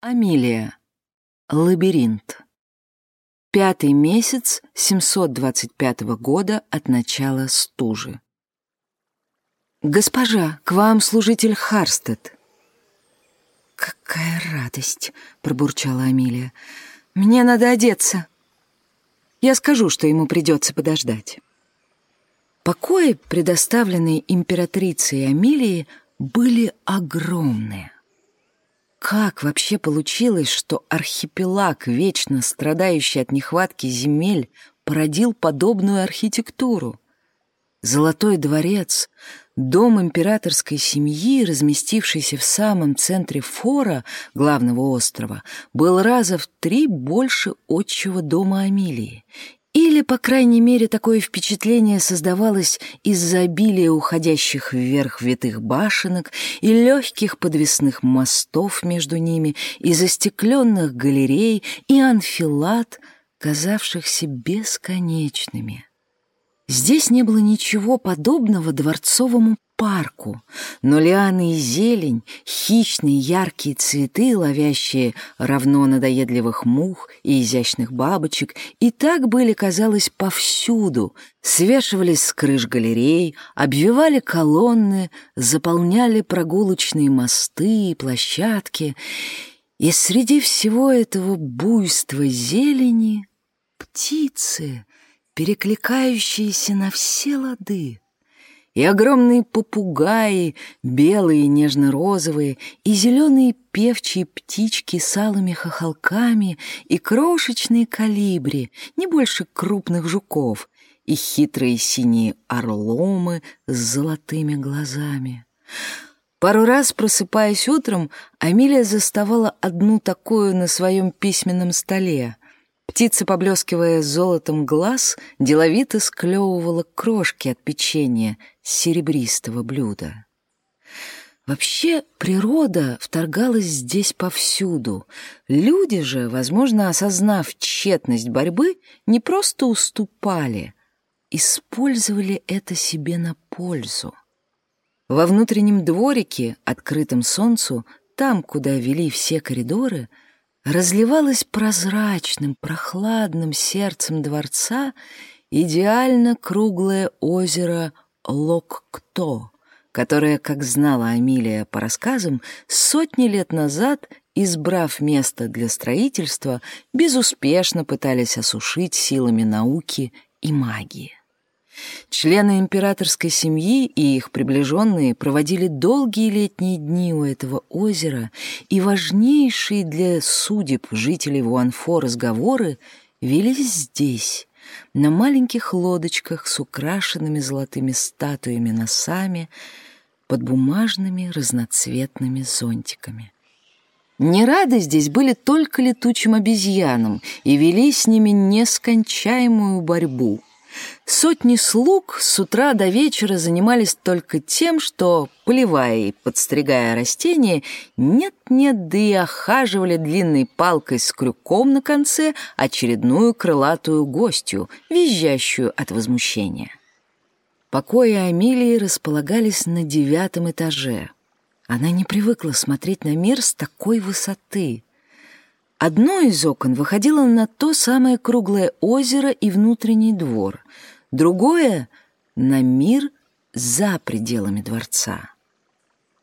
Амилия. Лабиринт. Пятый месяц 725 года от начала стужи. «Госпожа, к вам служитель Харстед». «Какая радость!» — пробурчала Амилия. «Мне надо одеться». Я скажу, что ему придется подождать. Покои, предоставленные императрицей Амилии, были огромные. Как вообще получилось, что архипелаг, вечно страдающий от нехватки земель, породил подобную архитектуру? Золотой дворец, дом императорской семьи, разместившийся в самом центре фора главного острова, был раза в три больше отчего дома Амилии или, по крайней мере, такое впечатление создавалось из-за обилия уходящих вверх витых башенок и легких подвесных мостов между ними, и застекленных галерей, и анфилат, казавшихся бесконечными. Здесь не было ничего подобного дворцовому парку, но лианы и зелень, хищные яркие цветы, ловящие равно надоедливых мух и изящных бабочек, и так были, казалось, повсюду, свешивались с крыш галерей, обвивали колонны, заполняли прогулочные мосты и площадки, и среди всего этого буйства зелени птицы — перекликающиеся на все лады. И огромные попугаи, белые нежно-розовые, и зеленые певчие птички с алыми хохолками, и крошечные калибри, не больше крупных жуков, и хитрые синие орломы с золотыми глазами. Пару раз, просыпаясь утром, Амилия заставала одну такую на своем письменном столе — Птица, поблескивая золотом глаз, деловито склевывала крошки от печенья серебристого блюда. Вообще, природа вторгалась здесь повсюду. Люди же, возможно, осознав тщетность борьбы, не просто уступали, использовали это себе на пользу. Во внутреннем дворике, открытом солнцу, там, куда вели все коридоры — разливалось прозрачным, прохладным сердцем дворца идеально круглое озеро Локкто, которое, как знала Амилия по рассказам, сотни лет назад, избрав место для строительства, безуспешно пытались осушить силами науки и магии. Члены императорской семьи и их приближенные проводили долгие летние дни у этого озера, и важнейшие для судеб жителей Вуанфо разговоры велись здесь, на маленьких лодочках с украшенными золотыми статуями носами, под бумажными разноцветными зонтиками. Не рады здесь были только летучим обезьянам и вели с ними нескончаемую борьбу — Сотни слуг с утра до вечера занимались только тем, что, поливая и подстригая растения, нет-нет, да и охаживали длинной палкой с крюком на конце очередную крылатую гостью, визжащую от возмущения. Покои Амилии располагались на девятом этаже. Она не привыкла смотреть на мир с такой высоты — Одно из окон выходило на то самое круглое озеро и внутренний двор, другое — на мир за пределами дворца.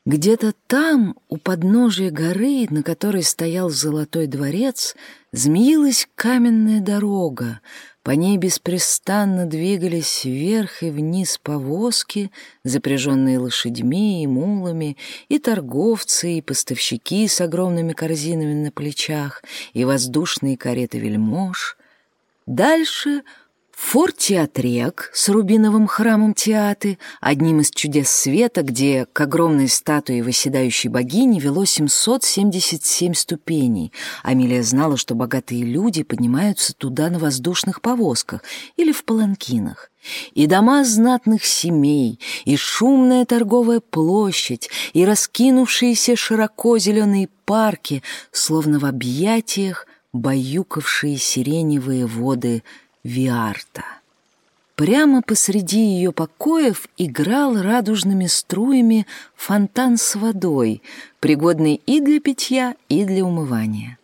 Где-то там, у подножия горы, на которой стоял золотой дворец, змеилась каменная дорога, по ней беспрестанно двигались вверх и вниз повозки, запряженные лошадьми и мулами, и торговцы, и поставщики с огромными корзинами на плечах, и воздушные кареты вельмож. Дальше — Форт Театрек с рубиновым храмом Театы, одним из чудес света, где к огромной статуе восседающей богини вело 777 ступеней. Амилия знала, что богатые люди поднимаются туда на воздушных повозках или в паланкинах. И дома знатных семей, и шумная торговая площадь, и раскинувшиеся широко зеленые парки, словно в объятиях баюкавшие сиреневые воды Виарта. прямо посреди ее покоев играл радужными струями фонтан с водой, пригодный и для питья, и для умывания.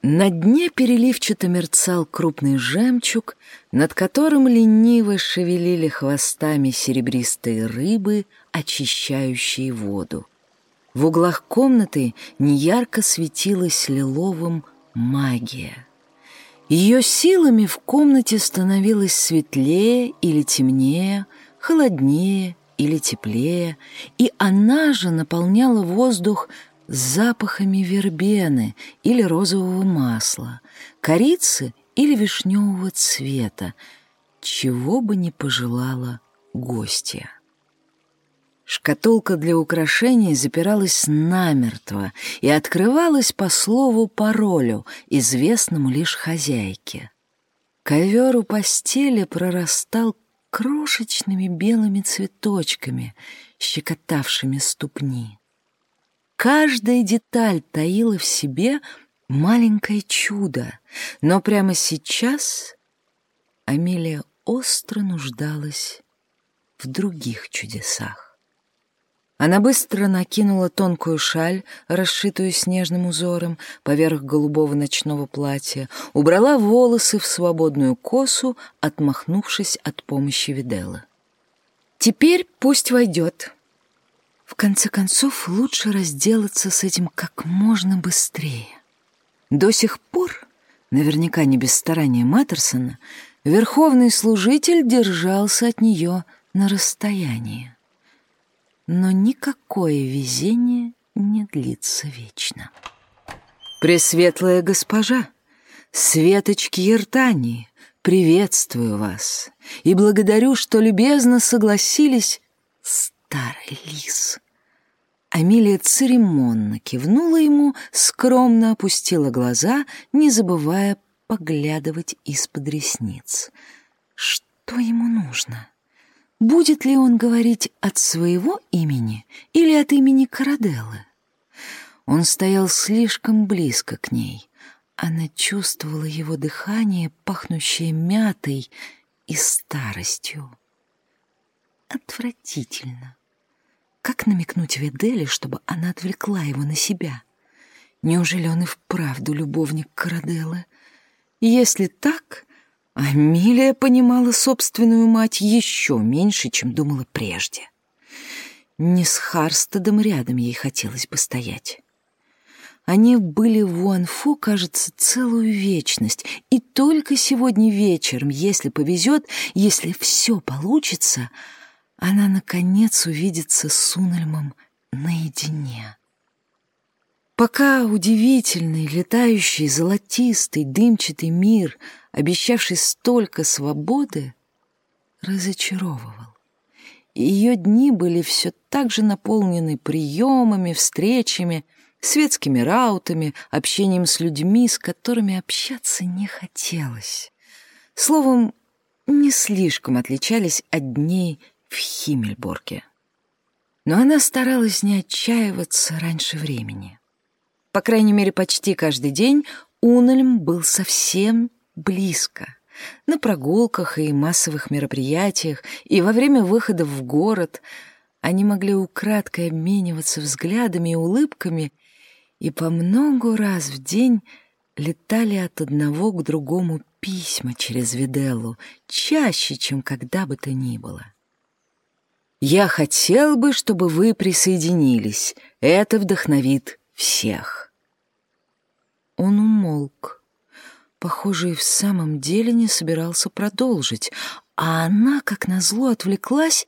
На дне переливчато мерцал крупный жемчуг, над которым лениво шевелили хвостами серебристые рыбы, очищающие воду. В углах комнаты неярко светилась лиловым магия. Ее силами в комнате становилось светлее или темнее, холоднее или теплее, и она же наполняла воздух запахами вербены или розового масла, корицы или вишневого цвета, чего бы ни пожелала гостья. Шкатулка для украшений запиралась намертво и открывалась по слову-паролю, известному лишь хозяйке. Ковер у постели прорастал крошечными белыми цветочками, щекотавшими ступни. Каждая деталь таила в себе маленькое чудо, но прямо сейчас Амелия остро нуждалась в других чудесах. Она быстро накинула тонкую шаль, расшитую снежным узором, поверх голубого ночного платья, убрала волосы в свободную косу, отмахнувшись от помощи Виделла. «Теперь пусть войдет». В конце концов, лучше разделаться с этим как можно быстрее. До сих пор, наверняка не без старания Маттерсона, верховный служитель держался от нее на расстоянии. Но никакое везение не длится вечно. Пресветлая госпожа, светочки Ертании, приветствую вас и благодарю, что любезно согласились, старый лис. Амелия церемонно кивнула ему, скромно опустила глаза, не забывая поглядывать из-под ресниц. Что ему нужно? Будет ли он говорить от своего имени или от имени Караделлы? Он стоял слишком близко к ней. Она чувствовала его дыхание, пахнущее мятой и старостью. Отвратительно. Как намекнуть Ведели, чтобы она отвлекла его на себя? Неужели он и вправду любовник Караделлы? Если так, Амилия понимала собственную мать еще меньше, чем думала прежде. Не с Харстедом рядом ей хотелось бы стоять. Они были в Уанфу, кажется, целую вечность, и только сегодня вечером, если повезет, если все получится, она, наконец, увидится с Унельмом наедине. Пока удивительный, летающий, золотистый, дымчатый мир — обещавший столько свободы, разочаровывал. Ее дни были все так же наполнены приемами, встречами, светскими раутами, общением с людьми, с которыми общаться не хотелось. Словом, не слишком отличались от дней в Химмельборге. Но она старалась не отчаиваться раньше времени. По крайней мере, почти каждый день Унельм был совсем близко. На прогулках и массовых мероприятиях, и во время выходов в город они могли украдкой обмениваться взглядами и улыбками, и по многу раз в день летали от одного к другому письма через Виделлу, чаще, чем когда бы то ни было. «Я хотел бы, чтобы вы присоединились. Это вдохновит всех». Он умолк. Похоже, и в самом деле не собирался продолжить, а она, как назло, отвлеклась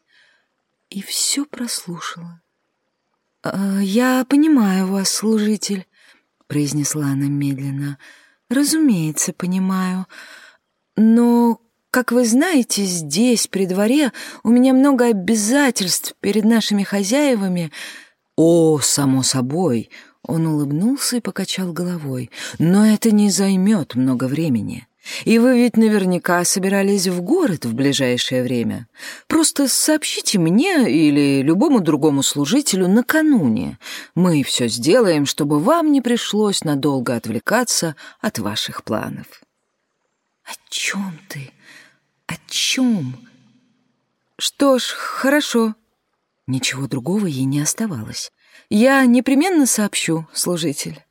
и все прослушала. «А, «Я понимаю вас, служитель», — произнесла она медленно. «Разумеется, понимаю. Но, как вы знаете, здесь, при дворе, у меня много обязательств перед нашими хозяевами». «О, само собой», он улыбнулся и покачал головой. «Но это не займет много времени. И вы ведь наверняка собирались в город в ближайшее время. Просто сообщите мне или любому другому служителю накануне. Мы все сделаем, чтобы вам не пришлось надолго отвлекаться от ваших планов». «О чем ты? О чем?» Что ж, хорошо. Ничего другого ей не оставалось. Я непременно сообщу, служитель.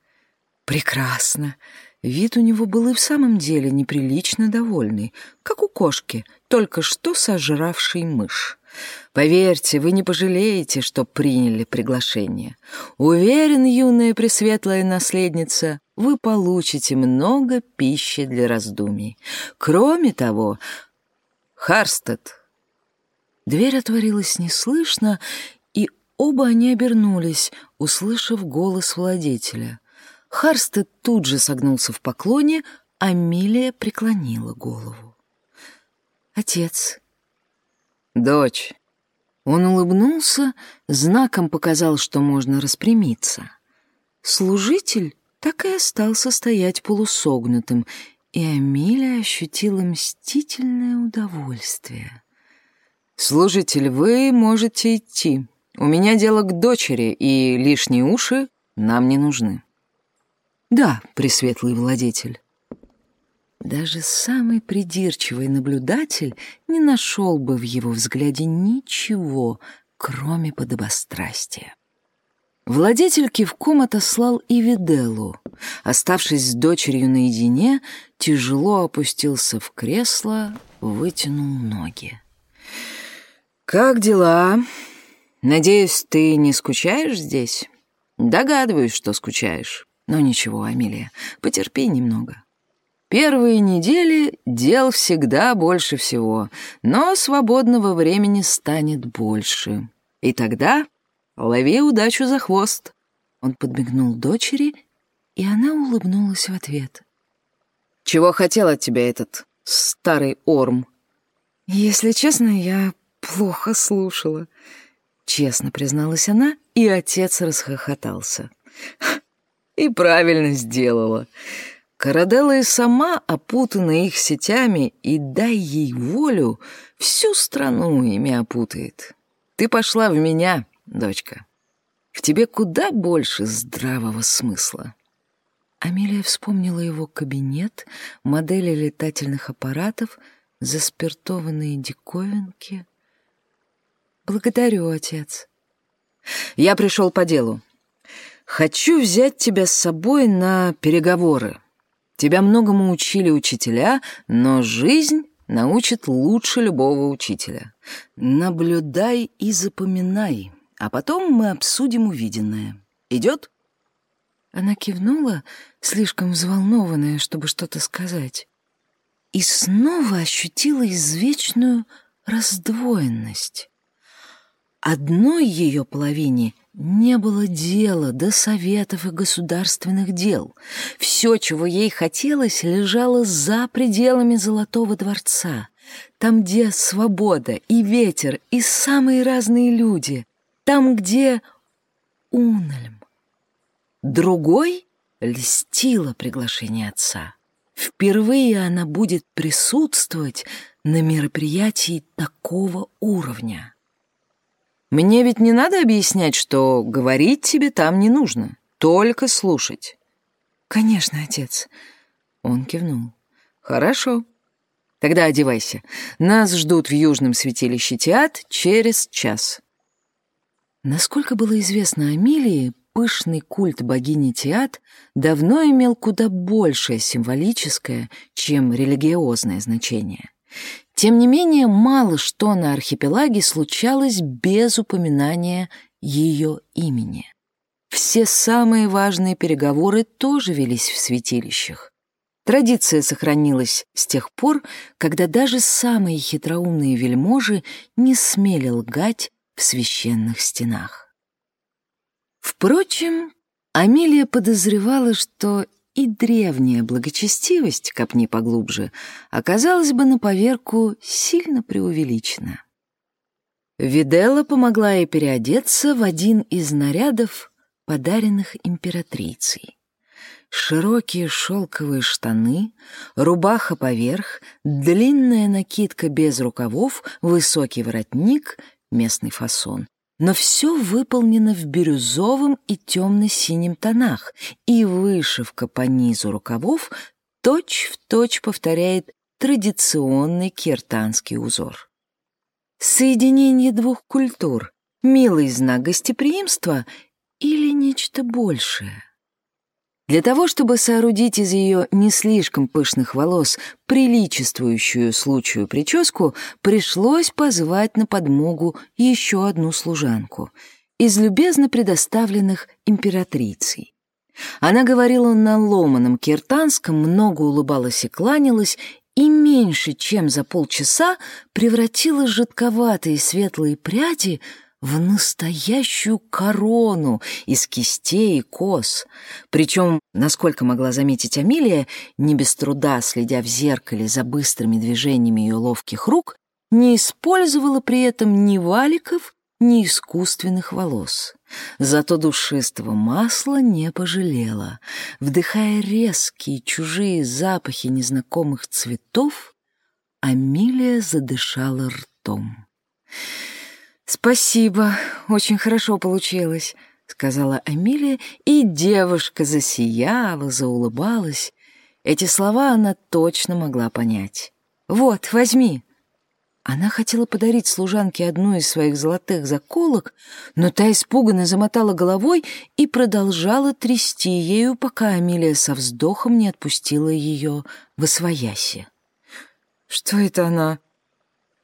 Прекрасно. Вид у него был и в самом деле неприлично довольный, как у кошки, только что сожравшей мышь. Поверьте, вы не пожалеете, что приняли приглашение. Уверен, юная пресветлая наследница, вы получите много пищи для раздумий. Кроме того, Харстед. Дверь отворилась неслышно, оба они обернулись, услышав голос владетеля. Харстед тут же согнулся в поклоне, а Милия преклонила голову. «Отец». «Дочь». Он улыбнулся, знаком показал, что можно распрямиться. Служитель так и остался стоять полусогнутым, и Амилия ощутила мстительное удовольствие. «Служитель, вы можете идти. У меня дело к дочери, и лишние уши нам не нужны». «Да, пресветлый владетель». Даже самый придирчивый наблюдатель не нашел бы в его взгляде ничего, кроме подобострастия. Владетель кивком отослал и Виделу. Оставшись с дочерью наедине, тяжело опустился в кресло, вытянул ноги. «Как дела? Надеюсь, ты не скучаешь здесь?» «Догадываюсь, что скучаешь. Но ничего, Амелия, потерпи немного. Первые недели дел всегда больше всего, но свободного времени станет больше. И тогда Лови удачу за хвост!» Он подмигнул дочери, и она улыбнулась в ответ. «Чего хотел от тебя этот старый Орм?» «Если честно, я плохо слушала», — честно призналась она, и отец расхохотался. «И правильно сделала. Караделла и сама опутана их сетями, и дай ей волю, всю страну ими опутает. Ты пошла в меня, дочка. В тебе куда больше здравого смысла. Амелия вспомнила его кабинет, модели летательных аппаратов, заспиртованные диковинки. «Благодарю, отец». «Я пришел по делу. Хочу взять тебя с собой на переговоры. Тебя многому учили учителя, но жизнь научит лучше любого учителя. Наблюдай и запоминай, а потом мы обсудим увиденное. Идет?» Она кивнула, слишком взволнованная, чтобы что-то сказать. И снова ощутила извечную раздвоенность. Одной ее половине не было дела до советов и государственных дел. Все, чего ей хотелось, лежало за пределами Золотого дворца. Там, где свобода и ветер, и самые разные люди. Там, где Унельм. Другой льстило приглашение отца. Впервые она будет присутствовать на мероприятии такого уровня. Мне ведь не надо объяснять, что говорить тебе там не нужно, только слушать. Конечно, отец. Он кивнул. Хорошо. Тогда одевайся. Нас ждут в Южном святилище Теат через час. Насколько было известно Амилии, пышный культ богини Теат давно имел куда большее символическое, чем религиозное значение. Тем не менее, мало что на архипелаге случалось без упоминания ее имени. Все самые важные переговоры тоже велись в святилищах. Традиция сохранилась с тех пор, когда даже самые хитроумные вельможи не смели лгать в священных стенах. Впрочем, Амелия подозревала, что и древняя благочестивость, копни поглубже, оказалась бы на поверку сильно преувеличена. Видела помогла ей переодеться в один из нарядов, подаренных императрицей. Широкие шелковые штаны, рубаха поверх, длинная накидка без рукавов, высокий воротник, местный фасон но все выполнено в бирюзовом и темно-синем тонах, и вышивка по низу рукавов точь-в-точь повторяет традиционный киртанский узор. Соединение двух культур, милый знак гостеприимства или нечто большее? Для того, чтобы соорудить из ее не слишком пышных волос приличествующую случаю прическу, пришлось позвать на подмогу еще одну служанку из любезно предоставленных императрицей. Она говорила на ломаном киртанском, много улыбалась и кланялась, и меньше чем за полчаса превратила жидковатые светлые пряди в настоящую корону из кистей и кос. Причем, насколько могла заметить Амилия, не без труда, следя в зеркале за быстрыми движениями ее ловких рук, не использовала при этом ни валиков, ни искусственных волос. Зато душистого масла не пожалела. Вдыхая резкие чужие запахи незнакомых цветов, Амилия задышала ртом. «Спасибо, очень хорошо получилось», — сказала Амилия, и девушка засияла, заулыбалась. Эти слова она точно могла понять. «Вот, возьми». Она хотела подарить служанке одну из своих золотых заколок, но та испуганно замотала головой и продолжала трясти ею, пока Амилия со вздохом не отпустила ее в освояси. «Что это она?»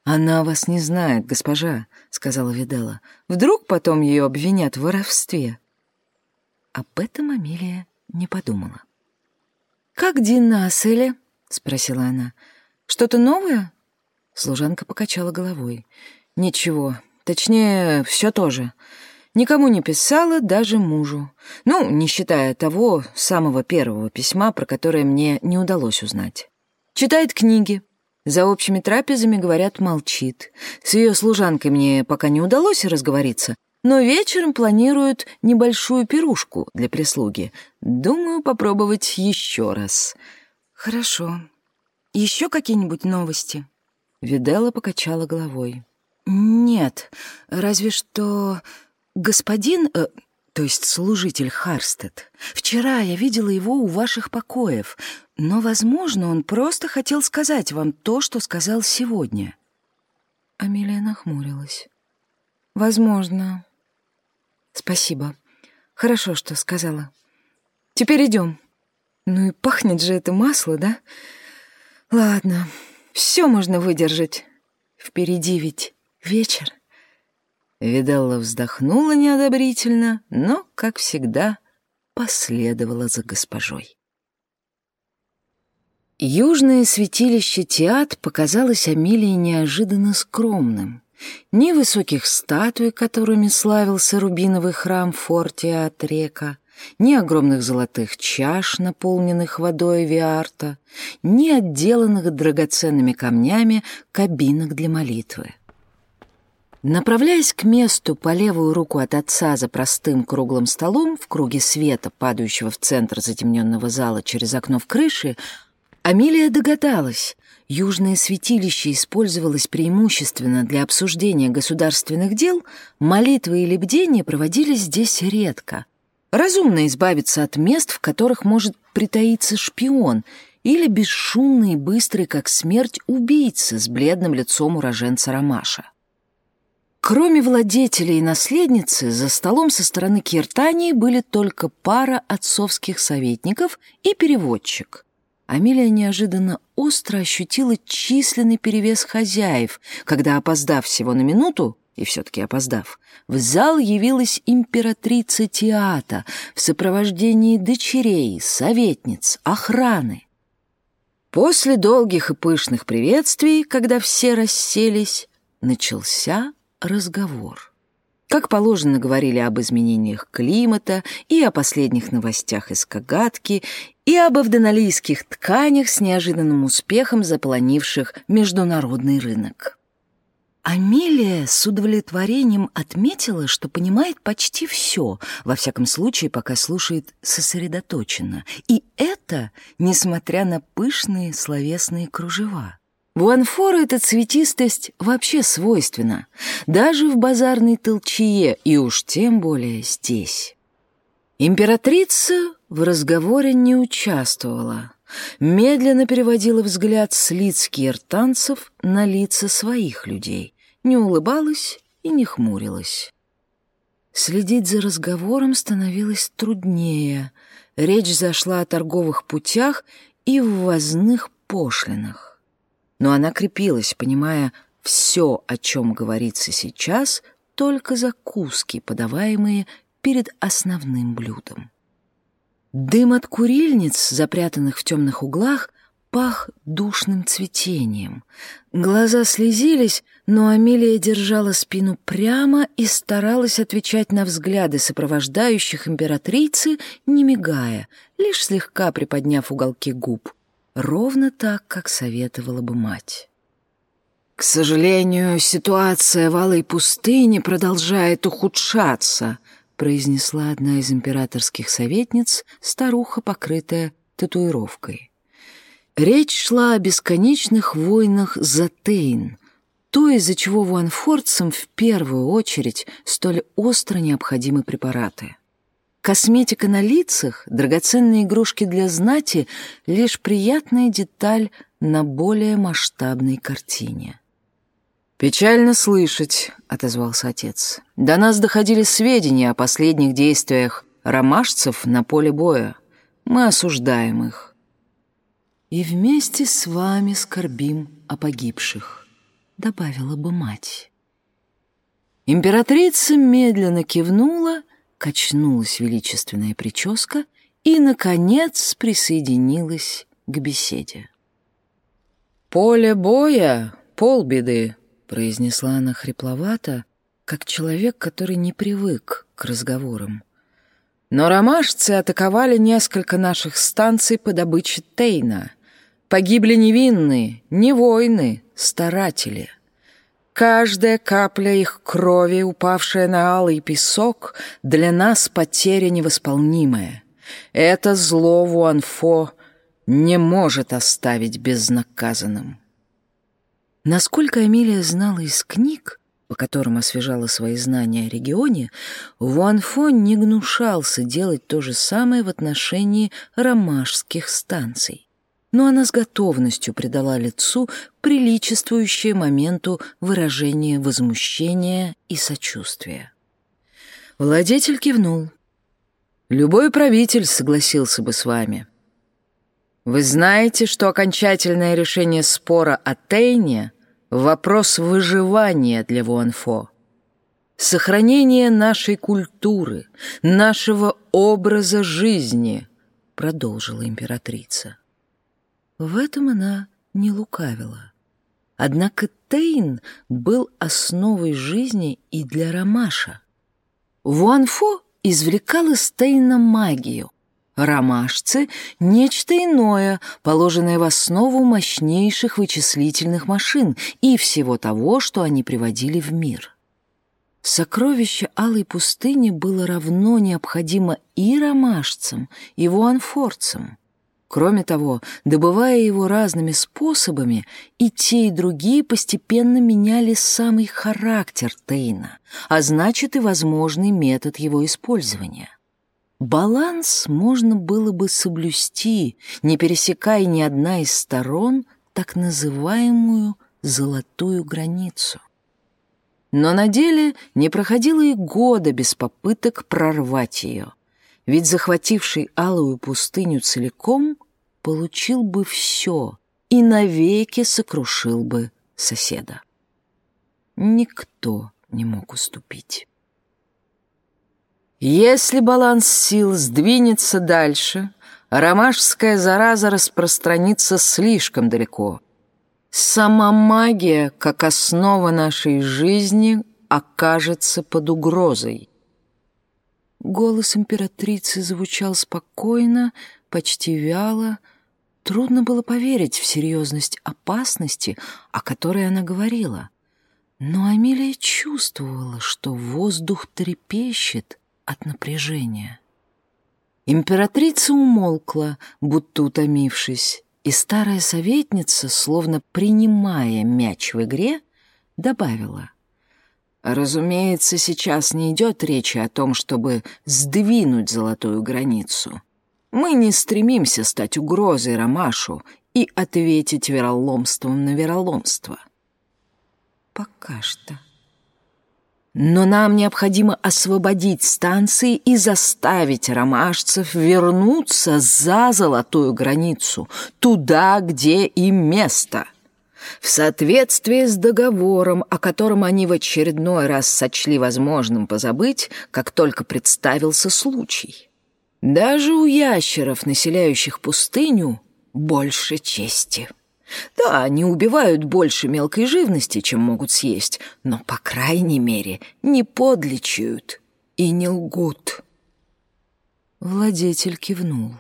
«Она вас не знает, госпожа», — сказала Видела. «Вдруг потом ее обвинят в воровстве?» Об этом Амелия не подумала. «Как Дина Аселе?» — спросила она. «Что-то новое?» Служанка покачала головой. «Ничего. Точнее, все тоже. Никому не писала, даже мужу. Ну, не считая того самого первого письма, про которое мне не удалось узнать. Читает книги, за общими трапезами, говорят, молчит. С ее служанкой мне пока не удалось разговориться, но вечером планируют небольшую пирушку для прислуги. Думаю, попробовать еще раз. Хорошо. Еще какие-нибудь новости? Видела покачала головой. Нет, разве что господин... Э, то есть служитель Харстед. Вчера я видела его у ваших покоев, но, возможно, он просто хотел сказать вам то, что сказал сегодня». Амелия нахмурилась. «Возможно. Спасибо. Хорошо, что сказала. Теперь идем. Ну и пахнет же это масло, да? Ладно, все можно выдержать. Впереди ведь вечер». Виделла вздохнула неодобрительно, но, как всегда, последовала за госпожой. Южное святилище Теат показалось Амелии неожиданно скромным. Ни высоких статуй, которыми славился рубиновый храм Фортиатрека, ни огромных золотых чаш, наполненных водой Виарта, ни отделанных драгоценными камнями кабинок для молитвы. Направляясь к месту по левую руку от отца за простым круглым столом в круге света, падающего в центр затемненного зала через окно в крыше, Амелия догадалась, южное святилище использовалось преимущественно для обсуждения государственных дел, молитвы или бдения проводились здесь редко. Разумно избавиться от мест, в которых может притаиться шпион или бесшумный и быстрый, как смерть, убийца с бледным лицом уроженца Ромаша. Кроме владетелей и наследницы, за столом со стороны Киртании были только пара отцовских советников и переводчик. Амелия неожиданно остро ощутила численный перевес хозяев, когда, опоздав всего на минуту, и все-таки опоздав, в зал явилась императрица Теата в сопровождении дочерей, советниц, охраны. После долгих и пышных приветствий, когда все расселись, начался разговор. Как положено, говорили об изменениях климата и о последних новостях из Кагатки, и об авдоналийских тканях с неожиданным успехом заполонивших международный рынок. Амелия с удовлетворением отметила, что понимает почти все, во всяком случае, пока слушает сосредоточенно. И это, несмотря на пышные словесные кружева. В Анфору эта цветистость вообще свойственна, даже в базарной толчье, и уж тем более здесь. Императрица в разговоре не участвовала, медленно переводила взгляд с лиц киртанцев на лица своих людей не улыбалась и не хмурилась. Следить за разговором становилось труднее. Речь зашла о торговых путях и ввозных пошлинах. Но она крепилась, понимая, все, о чем говорится сейчас, только закуски, подаваемые перед основным блюдом. Дым от курильниц, запрятанных в темных углах, пах душным цветением. Глаза слезились, но Амелия держала спину прямо и старалась отвечать на взгляды сопровождающих императрицы, не мигая, лишь слегка приподняв уголки губ, ровно так, как советовала бы мать. «К сожалению, ситуация в Алой пустыне продолжает ухудшаться», произнесла одна из императорских советниц, старуха, покрытая татуировкой. Речь шла о бесконечных войнах за Тейн, то, из-за чего вуанфордцам в первую очередь столь остро необходимы препараты. Косметика на лицах, драгоценные игрушки для знати — лишь приятная деталь на более масштабной картине. «Печально слышать», — отозвался отец. «До нас доходили сведения о последних действиях ромашцев на поле боя. Мы осуждаем их и вместе с вами скорбим о погибших», — добавила бы мать. Императрица медленно кивнула, качнулась величественная прическа и, наконец, присоединилась к беседе. «Поле боя — полбеды», — произнесла она хрипловато, как человек, который не привык к разговорам. «Но ромашцы атаковали несколько наших станций по добыче Тейна. Погибли невинные, не воины, старатели. Каждая капля их крови, упавшая на алый песок, для нас потеря невосполнимая. Это зло Вуанфо не может оставить безнаказанным. Насколько Амелия знала из книг, по которым освежала свои знания о регионе, Вуанфо не гнушался делать то же самое в отношении ромашских станций но она с готовностью придала лицу приличествующее моменту выражение возмущения и сочувствия. Владетель кивнул. «Любой правитель согласился бы с вами. Вы знаете, что окончательное решение спора о Тейне — вопрос выживания для Вуанфо. Сохранение нашей культуры, нашего образа жизни —— продолжила императрица. В этом она не лукавила. Однако Тейн был основой жизни и для Ромаша. Вуанфо извлекал из Тейна магию, ромашцы — нечто иное, положенное в основу мощнейших вычислительных машин и всего того, что они приводили в мир. Сокровище Алой пустыни было равно необходимо и ромашцам, и вуанфорцам. Кроме того, добывая его разными способами, и те, и другие постепенно меняли самый характер Тейна, а значит и возможный метод его использования. Баланс можно было бы соблюсти, не пересекая ни одна из сторон так называемую «золотую границу». Но на деле не проходило и года без попыток прорвать ее — ведь захвативший алую пустыню целиком получил бы все и навеки сокрушил бы соседа. Никто не мог уступить. Если баланс сил сдвинется дальше, ромашская зараза распространится слишком далеко. Сама магия, как основа нашей жизни, окажется под угрозой. Голос императрицы звучал спокойно, почти вяло. Трудно было поверить в серьезность опасности, о которой она говорила. Но Амелия чувствовала, что воздух трепещет от напряжения. Императрица умолкла, будто утомившись, и старая советница, словно принимая мяч в игре, добавила — Разумеется, сейчас не идет речи о том, чтобы сдвинуть золотую границу. Мы не стремимся стать угрозой Ромашу и ответить вероломством на вероломство. пока что. Но нам необходимо освободить станции и заставить ромашцев вернуться за золотую границу, туда, где им место. В соответствии с договором, о котором они в очередной раз сочли возможным позабыть, как только представился случай. Даже у ящеров, населяющих пустыню, больше чести. Да, они убивают больше мелкой живности, чем могут съесть, но, по крайней мере, не подлечают и не лгут. Владетель кивнул.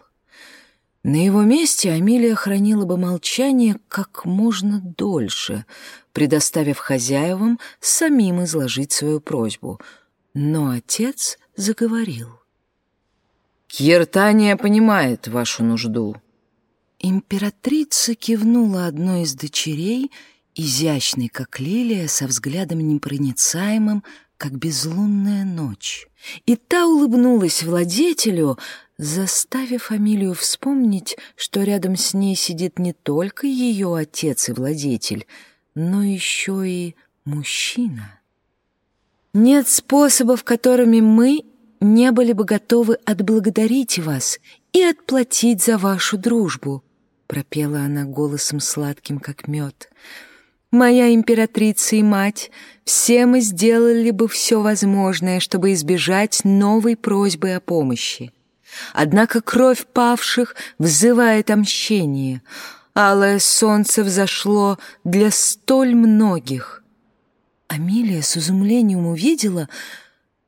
На его месте Амилия хранила бы молчание как можно дольше, предоставив хозяевам самим изложить свою просьбу. Но отец заговорил. «Киртания понимает вашу нужду. Императрица кивнула одной из дочерей, изящной, как лилия, со взглядом непроницаемым, как безлунная ночь. И та улыбнулась владетелю, заставив фамилию вспомнить, что рядом с ней сидит не только ее отец и владетель, но еще и мужчина. Нет способов, которыми мы не были бы готовы отблагодарить вас и отплатить за вашу дружбу», — пропела она голосом сладким, как мед. «Моя императрица и мать, все мы сделали бы все возможное, чтобы избежать новой просьбы о помощи. Однако кровь павших взывает о мщении. Алое солнце взошло для столь многих». Амилия с изумлением увидела,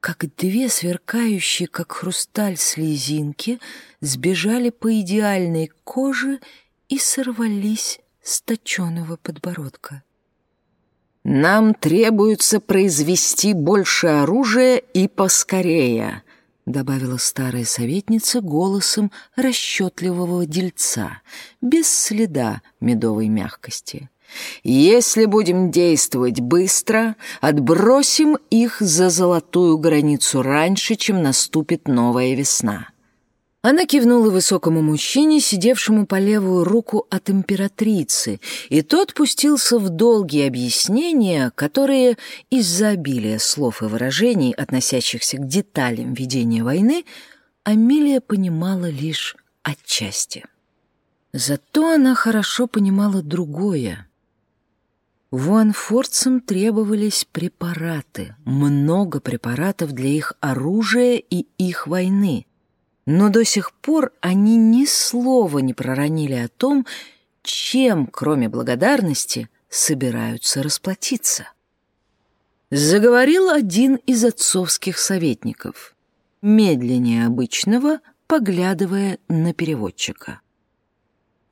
как две сверкающие, как хрусталь, слезинки сбежали по идеальной коже и сорвались с точеного подбородка. «Нам требуется произвести больше оружия и поскорее», добавила старая советница голосом расчетливого дельца, без следа медовой мягкости. Если будем действовать быстро, отбросим их за золотую границу раньше, чем наступит новая весна». Она кивнула высокому мужчине, сидевшему по левую руку от императрицы, и тот пустился в долгие объяснения, которые из-за обилия слов и выражений, относящихся к деталям ведения войны, Амилия понимала лишь отчасти. Зато она хорошо понимала другое. Вуанфорцам требовались препараты, много препаратов для их оружия и их войны. Но до сих пор они ни слова не проронили о том, чем, кроме благодарности, собираются расплатиться. Заговорил один из отцовских советников, медленнее обычного, поглядывая на переводчика.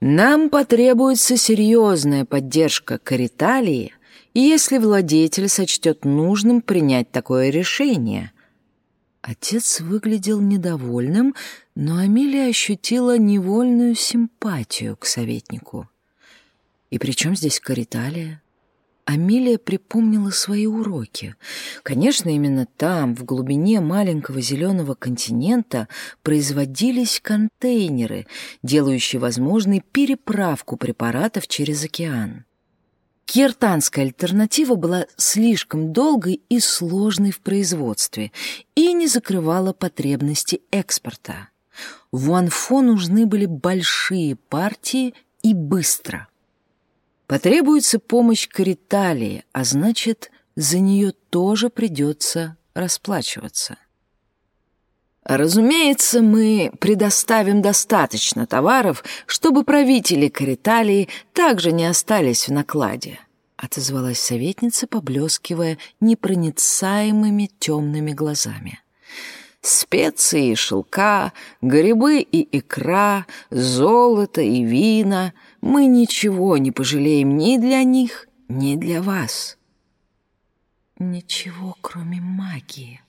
Нам потребуется серьезная поддержка Кариталии, если владетель сочтет нужным принять такое решение. Отец выглядел недовольным, но Амелия ощутила невольную симпатию к советнику. И при чем здесь Кариталия? Амелия припомнила свои уроки. Конечно, именно там, в глубине маленького зеленого континента, производились контейнеры, делающие возможной переправку препаратов через океан. Киртанская альтернатива была слишком долгой и сложной в производстве и не закрывала потребности экспорта. В Уанфо нужны были большие партии и быстро – Потребуется помощь Кариталии, а значит, за нее тоже придется расплачиваться. Разумеется, мы предоставим достаточно товаров, чтобы правители Кариталии также не остались в накладе, отозвалась советница, поблескивая непроницаемыми темными глазами. Специи и шелка, грибы и икра, золото и вина — мы ничего не пожалеем ни для них, ни для вас. Ничего, кроме магии.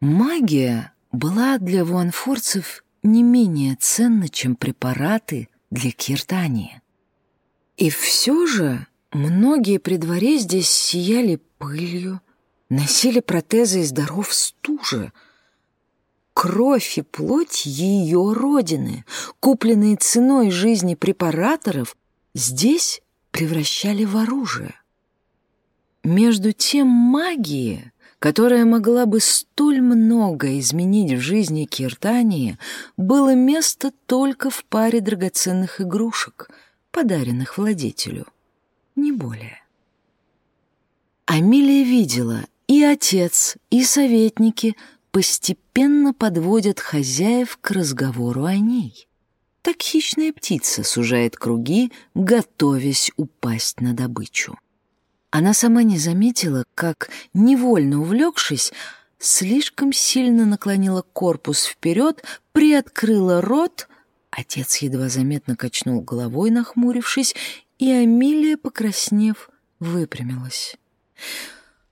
Магия была для вуанфорцев не менее ценна, чем препараты для киртания. И все же многие при дворе здесь сияли пылью, носили протезы из даров стужи, кровь и плоть ее родины, купленные ценой жизни препараторов, здесь превращали в оружие. Между тем магии, которая могла бы столь много изменить в жизни Киртании, было место только в паре драгоценных игрушек, подаренных владетелю, не более. Амилия видела, и отец, и советники постепенно подводят хозяев к разговору о ней. Так хищная птица сужает круги, готовясь упасть на добычу. Она сама не заметила, как, невольно увлекшись, слишком сильно наклонила корпус вперед, приоткрыла рот. Отец едва заметно качнул головой, нахмурившись, и Амилия, покраснев, выпрямилась.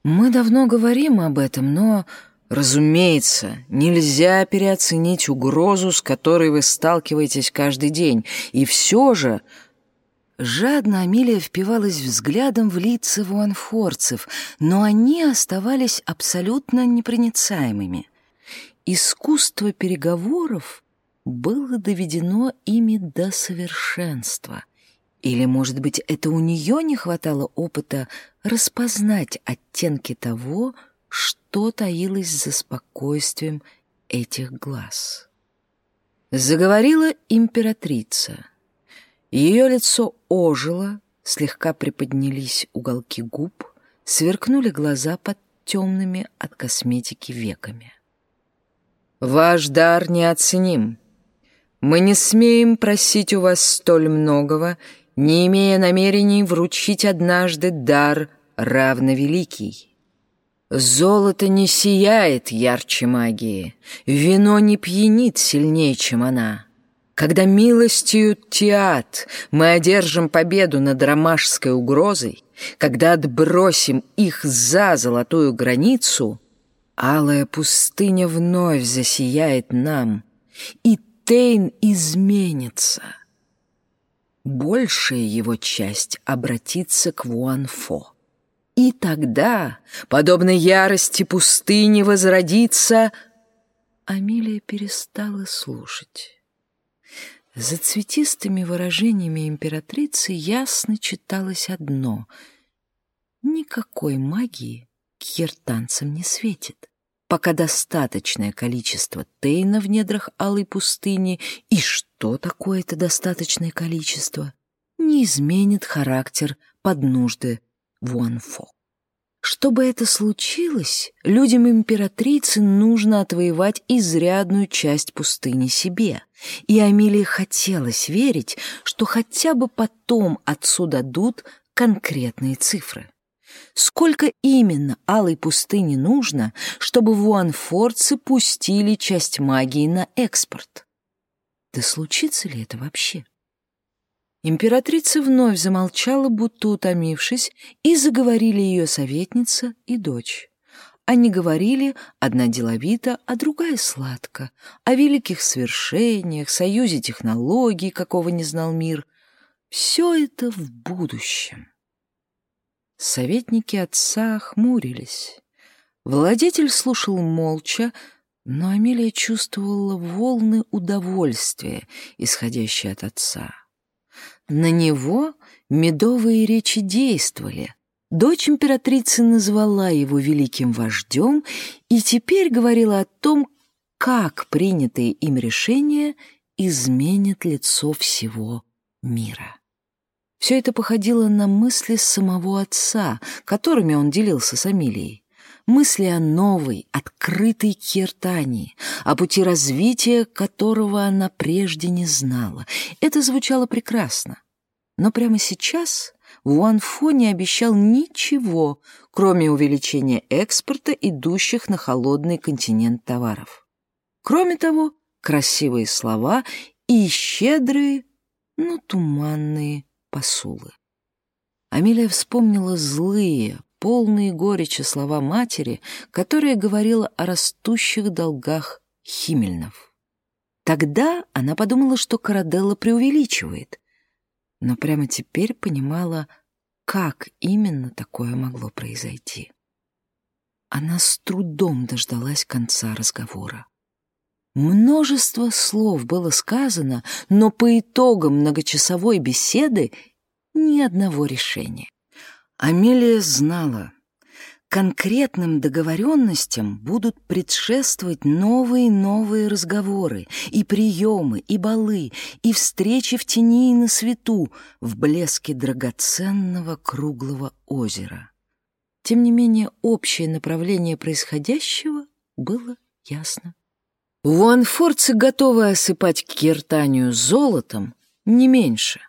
«Мы давно говорим об этом, но Разумеется, нельзя переоценить угрозу, с которой вы сталкиваетесь каждый день. И все же... Жадно Амилия впивалась взглядом в лица вуанфорцев, но они оставались абсолютно непроницаемыми. Искусство переговоров было доведено ими до совершенства. Или, может быть, это у нее не хватало опыта распознать оттенки того, таилось за спокойствием этих глаз. Заговорила императрица. Ее лицо ожило, слегка приподнялись уголки губ, сверкнули глаза под темными от косметики веками. «Ваш дар неоценим. Мы не смеем просить у вас столь многого, не имея намерений вручить однажды дар равновеликий. Золото не сияет ярче магии, вино не пьянит сильнее, чем она. Когда милостью Тиат мы одержим победу над ромашской угрозой, когда отбросим их за золотую границу, алая пустыня вновь засияет нам, и Тейн изменится. Большая его часть обратится к Вуанфо. И тогда, подобно ярости пустыни, возродится... Амилия перестала слушать. За цветистыми выражениями императрицы ясно читалось одно — никакой магии киртанцам не светит, пока достаточное количество тейна в недрах алой пустыни и что такое это достаточное количество не изменит характер под нужды Вуанфо. Чтобы это случилось, людям императрицы нужно отвоевать изрядную часть пустыни себе. И Амелии хотелось верить, что хотя бы потом отсюда дадут конкретные цифры. Сколько именно алой пустыни нужно, чтобы вуанфорцы пустили часть магии на экспорт? Да случится ли это вообще? Императрица вновь замолчала, будто утомившись, и заговорили ее советница и дочь. Они говорили, одна деловито, а другая сладко, о великих свершениях, союзе технологий, какого не знал мир. Все это в будущем. Советники отца хмурились. Владетель слушал молча, но Амелия чувствовала волны удовольствия, исходящие от отца. На него медовые речи действовали. Дочь императрицы назвала его великим вождем и теперь говорила о том, как принятые им решения изменят лицо всего мира. Все это походило на мысли самого отца, которыми он делился с Амилией. Мысли о новой, открытой Киртании, о пути развития которого она прежде не знала. Это звучало прекрасно. Но прямо сейчас Уанфо не обещал ничего, кроме увеличения экспорта, идущих на холодный континент товаров. Кроме того, красивые слова и щедрые, но туманные посулы. Амелия вспомнила злые, полные горечи слова матери, которая говорила о растущих долгах Химельнов. Тогда она подумала, что Караделла преувеличивает, но прямо теперь понимала, как именно такое могло произойти. Она с трудом дождалась конца разговора. Множество слов было сказано, но по итогам многочасовой беседы ни одного решения. Амелия знала, Конкретным договоренностям будут предшествовать новые и новые разговоры, и приемы, и балы, и встречи в тени и на свету, в блеске драгоценного круглого озера. Тем не менее, общее направление происходящего было ясно. Уанфорцы готовы осыпать Киртанию золотом не меньше,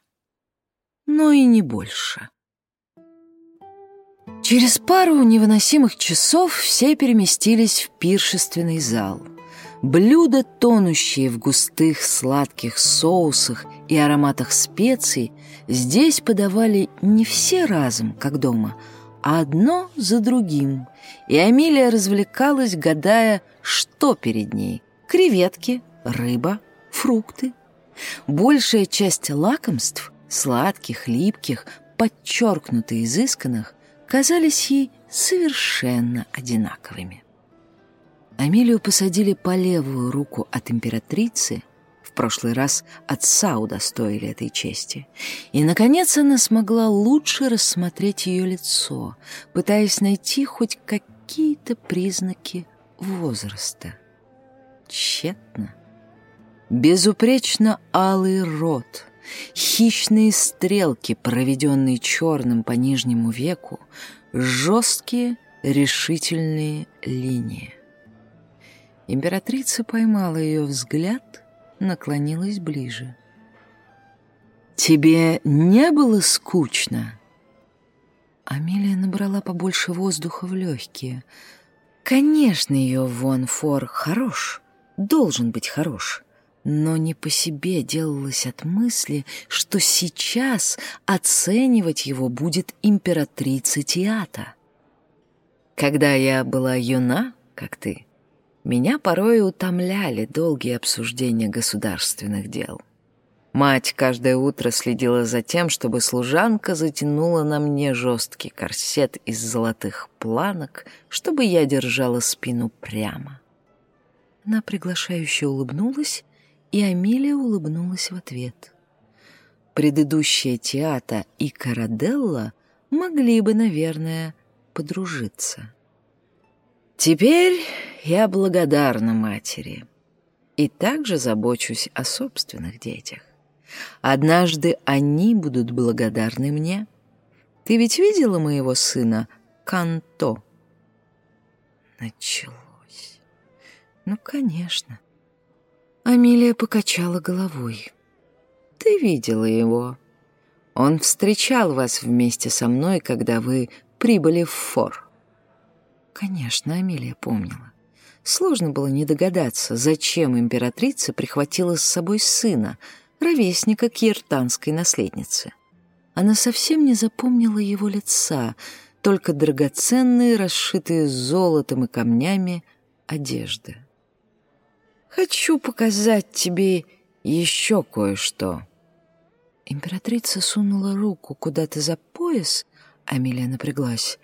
но и не больше. Через пару невыносимых часов все переместились в пиршественный зал. Блюда, тонущие в густых сладких соусах и ароматах специй, здесь подавали не все разом, как дома, а одно за другим, и Амелия развлекалась, гадая, что перед ней — креветки, рыба, фрукты. Большая часть лакомств, сладких, липких, подчеркнуто изысканных, казались ей совершенно одинаковыми. Амелию посадили по левую руку от императрицы, в прошлый раз отца удостоили этой чести, и, наконец, она смогла лучше рассмотреть ее лицо, пытаясь найти хоть какие-то признаки возраста. Тщетно. Безупречно алый рот — хищные стрелки, проведенные черным по нижнему веку, жесткие решительные линии. Императрица поймала ее взгляд, наклонилась ближе. «Тебе не было скучно?» Амелия набрала побольше воздуха в легкие. Конечно, ее Вон Фор хорош, должен быть хорош но не по себе делалось от мысли, что сейчас оценивать его будет императрица Тиата. Когда я была юна, как ты, меня порой утомляли долгие обсуждения государственных дел. Мать каждое утро следила за тем, чтобы служанка затянула на мне жесткий корсет из золотых планок, чтобы я держала спину прямо. Она приглашающе улыбнулась и Амелия улыбнулась в ответ. Предыдущая Теата и Караделла могли бы, наверное, подружиться. Теперь я благодарна матери и также забочусь о собственных детях. Однажды они будут благодарны мне. Ты ведь видела моего сына Канто? Началось. Ну, конечно. Амелия покачала головой. «Ты видела его. Он встречал вас вместе со мной, когда вы прибыли в фор». Конечно, Амелия помнила. Сложно было не догадаться, зачем императрица прихватила с собой сына, ровесника киртанской наследницы. Она совсем не запомнила его лица, только драгоценные, расшитые золотом и камнями, одежды. Хочу показать тебе еще кое-что». Императрица сунула руку куда-то за пояс, Амелия напряглась,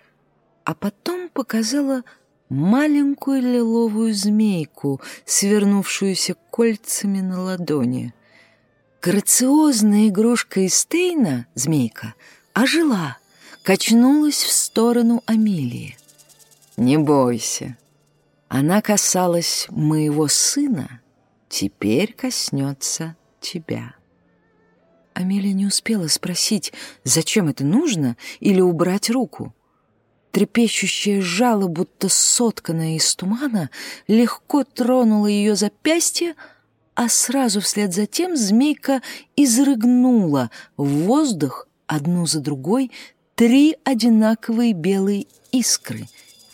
а потом показала маленькую лиловую змейку, свернувшуюся кольцами на ладони. Грациозная игрушка из Стейна, змейка, ожила, качнулась в сторону Амелии. «Не бойся, она касалась моего сына, теперь коснется тебя. Амелия не успела спросить, зачем это нужно, или убрать руку. Трепещущее жало, будто сотканное из тумана, легко тронуло ее запястье, а сразу вслед за тем змейка изрыгнула в воздух одну за другой три одинаковые белые искры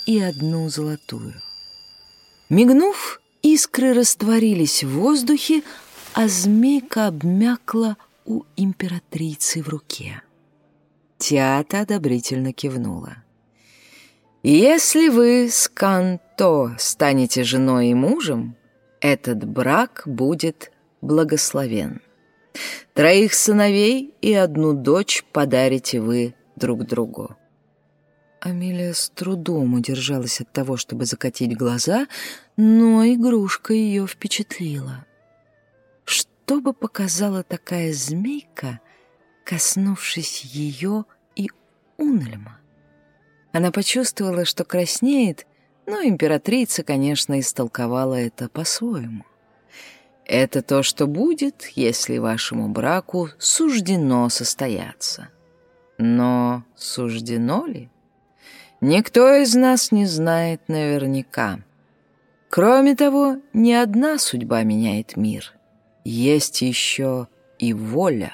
и одну золотую. Мигнув, искры растворились в воздухе, а змейка обмякла у императрицы в руке. Теата одобрительно кивнула. «Если вы с Канто станете женой и мужем, этот брак будет благословен. Троих сыновей и одну дочь подарите вы друг другу. Амелия с трудом удержалась от того, чтобы закатить глаза, но игрушка ее впечатлила. Что бы показала такая змейка, коснувшись ее и Унельма? Она почувствовала, что краснеет, но императрица, конечно, истолковала это по-своему. Это то, что будет, если вашему браку суждено состояться. Но суждено ли? Никто из нас не знает наверняка. Кроме того, ни одна судьба меняет мир. Есть еще и воля.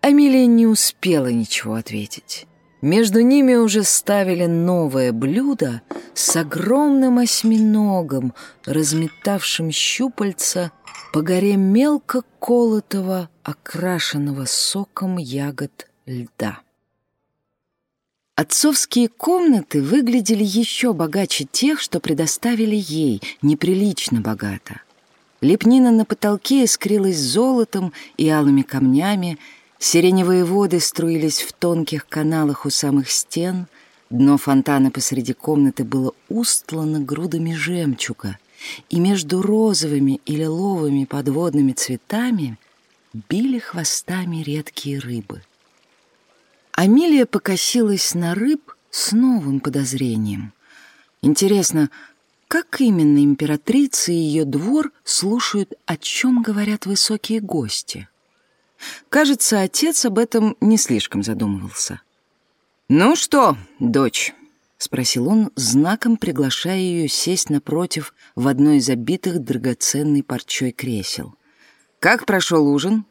Амелия не успела ничего ответить. Между ними уже ставили новое блюдо с огромным осьминогом, разметавшим щупальца по горе мелко колотого, окрашенного соком ягод льда. Отцовские комнаты выглядели еще богаче тех, что предоставили ей, неприлично богато. Лепнина на потолке искрилась золотом и алыми камнями, Сиреневые воды струились в тонких каналах у самых стен, дно фонтана посреди комнаты было устлано грудами жемчуга, и между розовыми и лиловыми подводными цветами били хвостами редкие рыбы. Амилия покосилась на рыб с новым подозрением. Интересно, как именно императрица и ее двор слушают, о чем говорят высокие гости? Кажется, отец об этом не слишком задумывался. «Ну что, дочь?» — спросил он, знаком приглашая ее сесть напротив в одно из обитых драгоценной парчой кресел. «Как прошел ужин?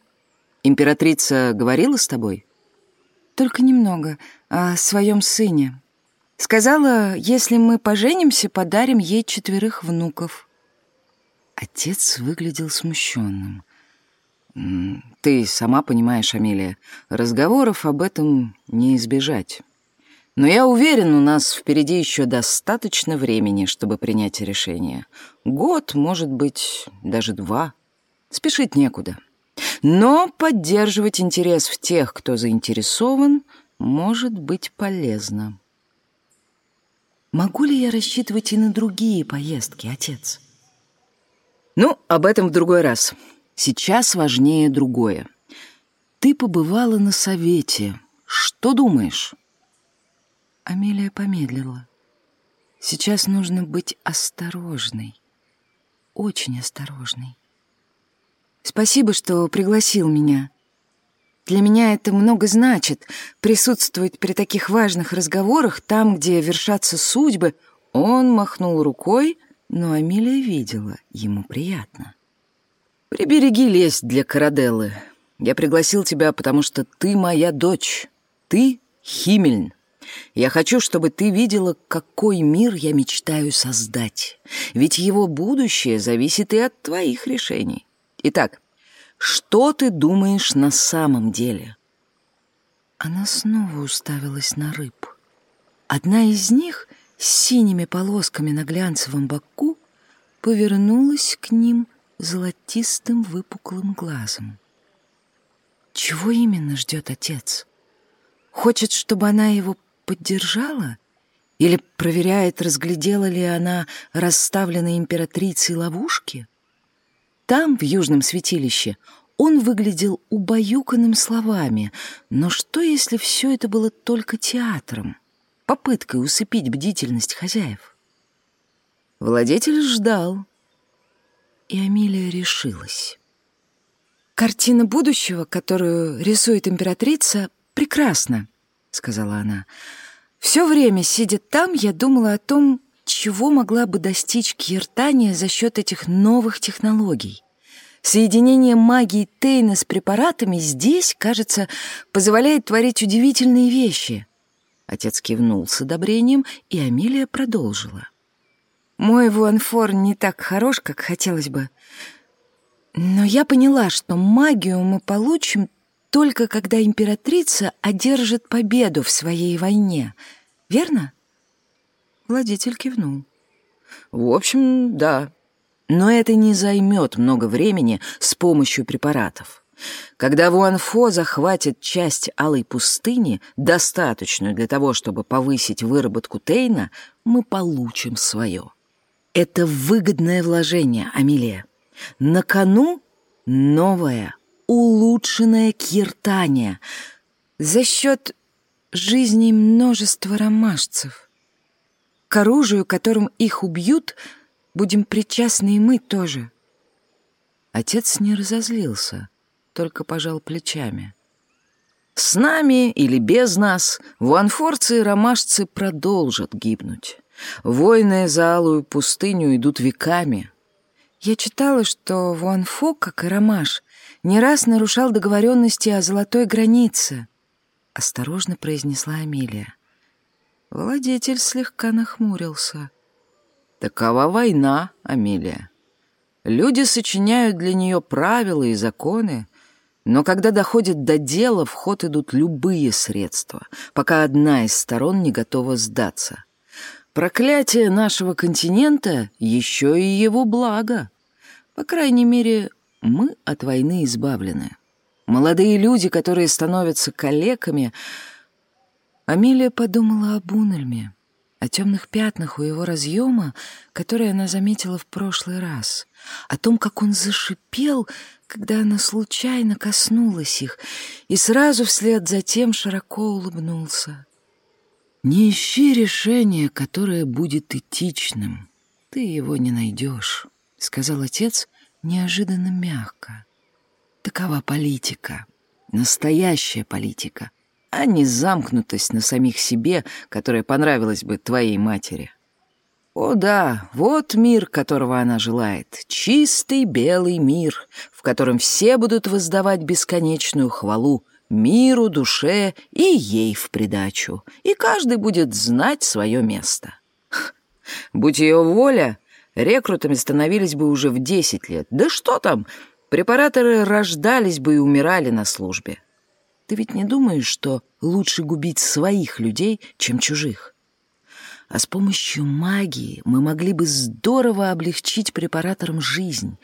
Императрица говорила с тобой?» «Только немного. О своем сыне. Сказала, если мы поженимся, подарим ей четверых внуков». Отец выглядел смущенным. Ты сама понимаешь, Амелия, разговоров об этом не избежать. Но я уверен, у нас впереди еще достаточно времени, чтобы принять решение. Год, может быть, даже два. Спешить некуда. Но поддерживать интерес в тех, кто заинтересован, может быть полезно. Могу ли я рассчитывать и на другие поездки, отец? Ну, об этом в другой раз. Сейчас важнее другое. Ты побывала на совете. Что думаешь?» Амелия помедлила. «Сейчас нужно быть осторожной. Очень осторожной. Спасибо, что пригласил меня. Для меня это много значит. Присутствовать при таких важных разговорах, там, где вершатся судьбы. Он махнул рукой, но Амелия видела, ему приятно. «Прибереги лесть для Караделлы. Я пригласил тебя, потому что ты моя дочь. Ты Химельн. Я хочу, чтобы ты видела, какой мир я мечтаю создать. Ведь его будущее зависит и от твоих решений. Итак, что ты думаешь на самом деле?» Она снова уставилась на рыб. Одна из них с синими полосками на глянцевом боку повернулась к ним золотистым выпуклым глазом. Чего именно ждет отец? Хочет, чтобы она его поддержала? Или проверяет, разглядела ли она расставленные императрицей ловушки? Там, в южном святилище, он выглядел убаюканным словами, но что, если все это было только театром, попыткой усыпить бдительность хозяев? Владетель ждал, и Амелия решилась. «Картина будущего, которую рисует императрица, прекрасна», — сказала она. «Все время, сидя там, я думала о том, чего могла бы достичь Киртания за счет этих новых технологий. Соединение магии Тейна с препаратами здесь, кажется, позволяет творить удивительные вещи». Отец кивнул с одобрением, и Амелия продолжила. Мой вуанфор не так хорош, как хотелось бы. Но я поняла, что магию мы получим только когда императрица одержит победу в своей войне. Верно? Владетель кивнул. В общем, да. Но это не займет много времени с помощью препаратов. Когда Вуанфо захватит часть Алой пустыни, достаточную для того, чтобы повысить выработку Тейна, мы получим свое. Это выгодное вложение, Амелия. На кону новое, улучшенное киртание. За счет... жизней множество ромашцев. К оружию, которым их убьют, будем причастны и мы тоже. Отец не разозлился, только пожал плечами. С нами или без нас вуанфорцы и ромашцы продолжат гибнуть. Войны за алую пустыню идут веками. Я читала, что Вуанфо, как и Ромаш, не раз нарушал договоренности о золотой границе, осторожно произнесла Амелия. Владетель слегка нахмурился. Такова война, Амелия. Люди сочиняют для нее правила и законы, но когда доходит до дела, в ход идут любые средства, пока одна из сторон не готова сдаться. Проклятие нашего континента еще и его благо. По крайней мере, мы от войны избавлены. Молодые люди, которые становятся калеками... Амелия подумала об Унельме, о темных пятнах у его разъема, которые она заметила в прошлый раз, о том, как он зашипел, когда она случайно коснулась их, и сразу вслед за тем широко улыбнулся. Не ищи решения, которое будет этичным. Ты его не найдешь, — сказал отец неожиданно мягко. Такова политика, настоящая политика, а не замкнутость на самих себе, которая понравилась бы твоей матери. О да, вот мир, которого она желает. Чистый белый мир, в котором все будут воздавать бесконечную хвалу миру, душе и ей в придачу, и каждый будет знать свое место. Будь ее воля, рекрутами становились бы уже в десять лет. Да что там, препараторы рождались бы и умирали на службе. Ты ведь не думаешь, что лучше губить своих людей, чем чужих? А с помощью магии мы могли бы здорово облегчить препараторам жизнь.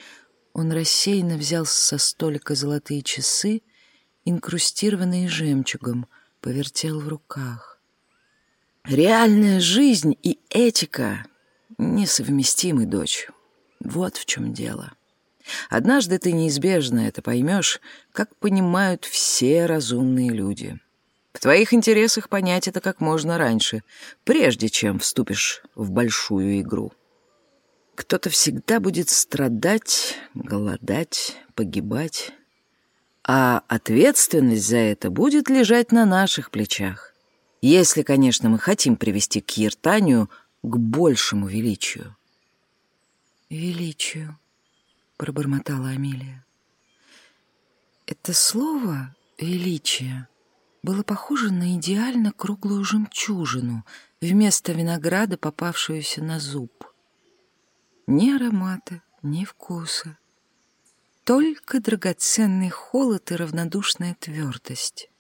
Он рассеянно взял со столика золотые часы инкрустированные жемчугом, повертел в руках. Реальная жизнь и этика несовместимы, дочь. Вот в чем дело. Однажды ты неизбежно это поймешь, как понимают все разумные люди. В твоих интересах понять это как можно раньше, прежде чем вступишь в большую игру. Кто-то всегда будет страдать, голодать, погибать, а ответственность за это будет лежать на наших плечах. Если, конечно, мы хотим привести Киртанию к большему величию. «Величию», — пробормотала Амелия. Это слово «величие» было похоже на идеально круглую жемчужину вместо винограда, попавшуюся на зуб. Ни аромата, ни вкуса только драгоценный холод и равнодушная твердость.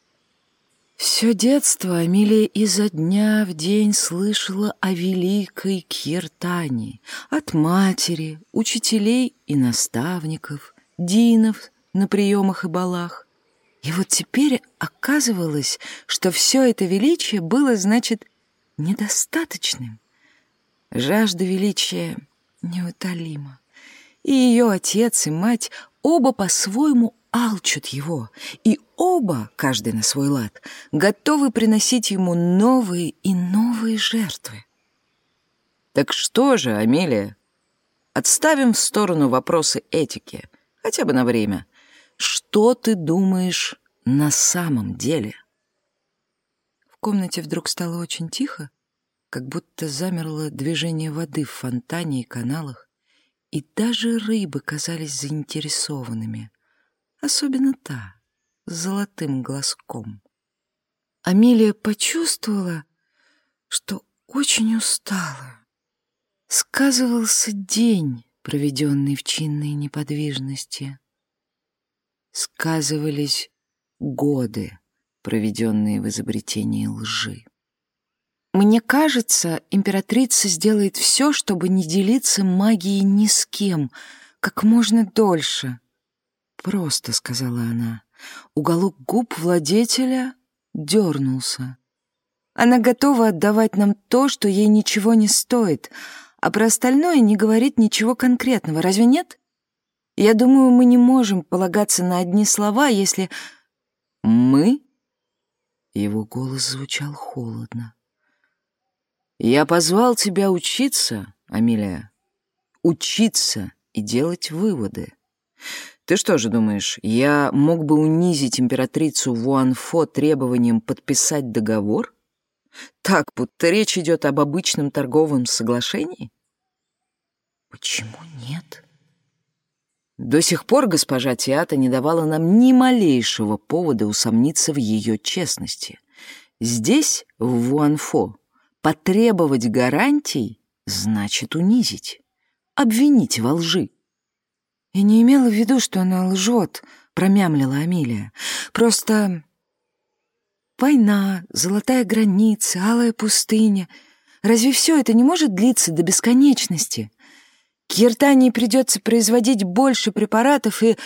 Все детство Амилия изо дня в день слышала о великой Киртане от матери, учителей и наставников, динов на приемах и балах. И вот теперь оказывалось, что все это величие было, значит, недостаточным. Жажда величия неутолима. И ее отец и мать Оба по-своему алчут его, и оба, каждый на свой лад, готовы приносить ему новые и новые жертвы. Так что же, Амелия, отставим в сторону вопросы этики, хотя бы на время. Что ты думаешь на самом деле? В комнате вдруг стало очень тихо, как будто замерло движение воды в фонтане и каналах, и даже рыбы казались заинтересованными, особенно та с золотым глазком. Амелия почувствовала, что очень устала. Сказывался день, проведенный в чинной неподвижности. Сказывались годы, проведенные в изобретении лжи. Мне кажется, императрица сделает все, чтобы не делиться магией ни с кем, как можно дольше. Просто, — сказала она. Уголок губ владетеля дернулся. Она готова отдавать нам то, что ей ничего не стоит, а про остальное не говорит ничего конкретного, разве нет? Я думаю, мы не можем полагаться на одни слова, если... Мы? Его голос звучал холодно. «Я позвал тебя учиться, Амилия. Учиться и делать выводы. Ты что же думаешь, я мог бы унизить императрицу Вуанфо требованием подписать договор? Так, будто речь идет об обычном торговом соглашении? Почему нет? До сих пор госпожа Теата не давала нам ни малейшего повода усомниться в ее честности. Здесь, в Вуанфо, потребовать гарантий значит унизить, обвинить во лжи. Я не имела в виду, что она лжет, промямлила Амилия. Просто война, золотая граница, алая пустыня. Разве все это не может длиться до бесконечности? Киртании придется производить больше препаратов и...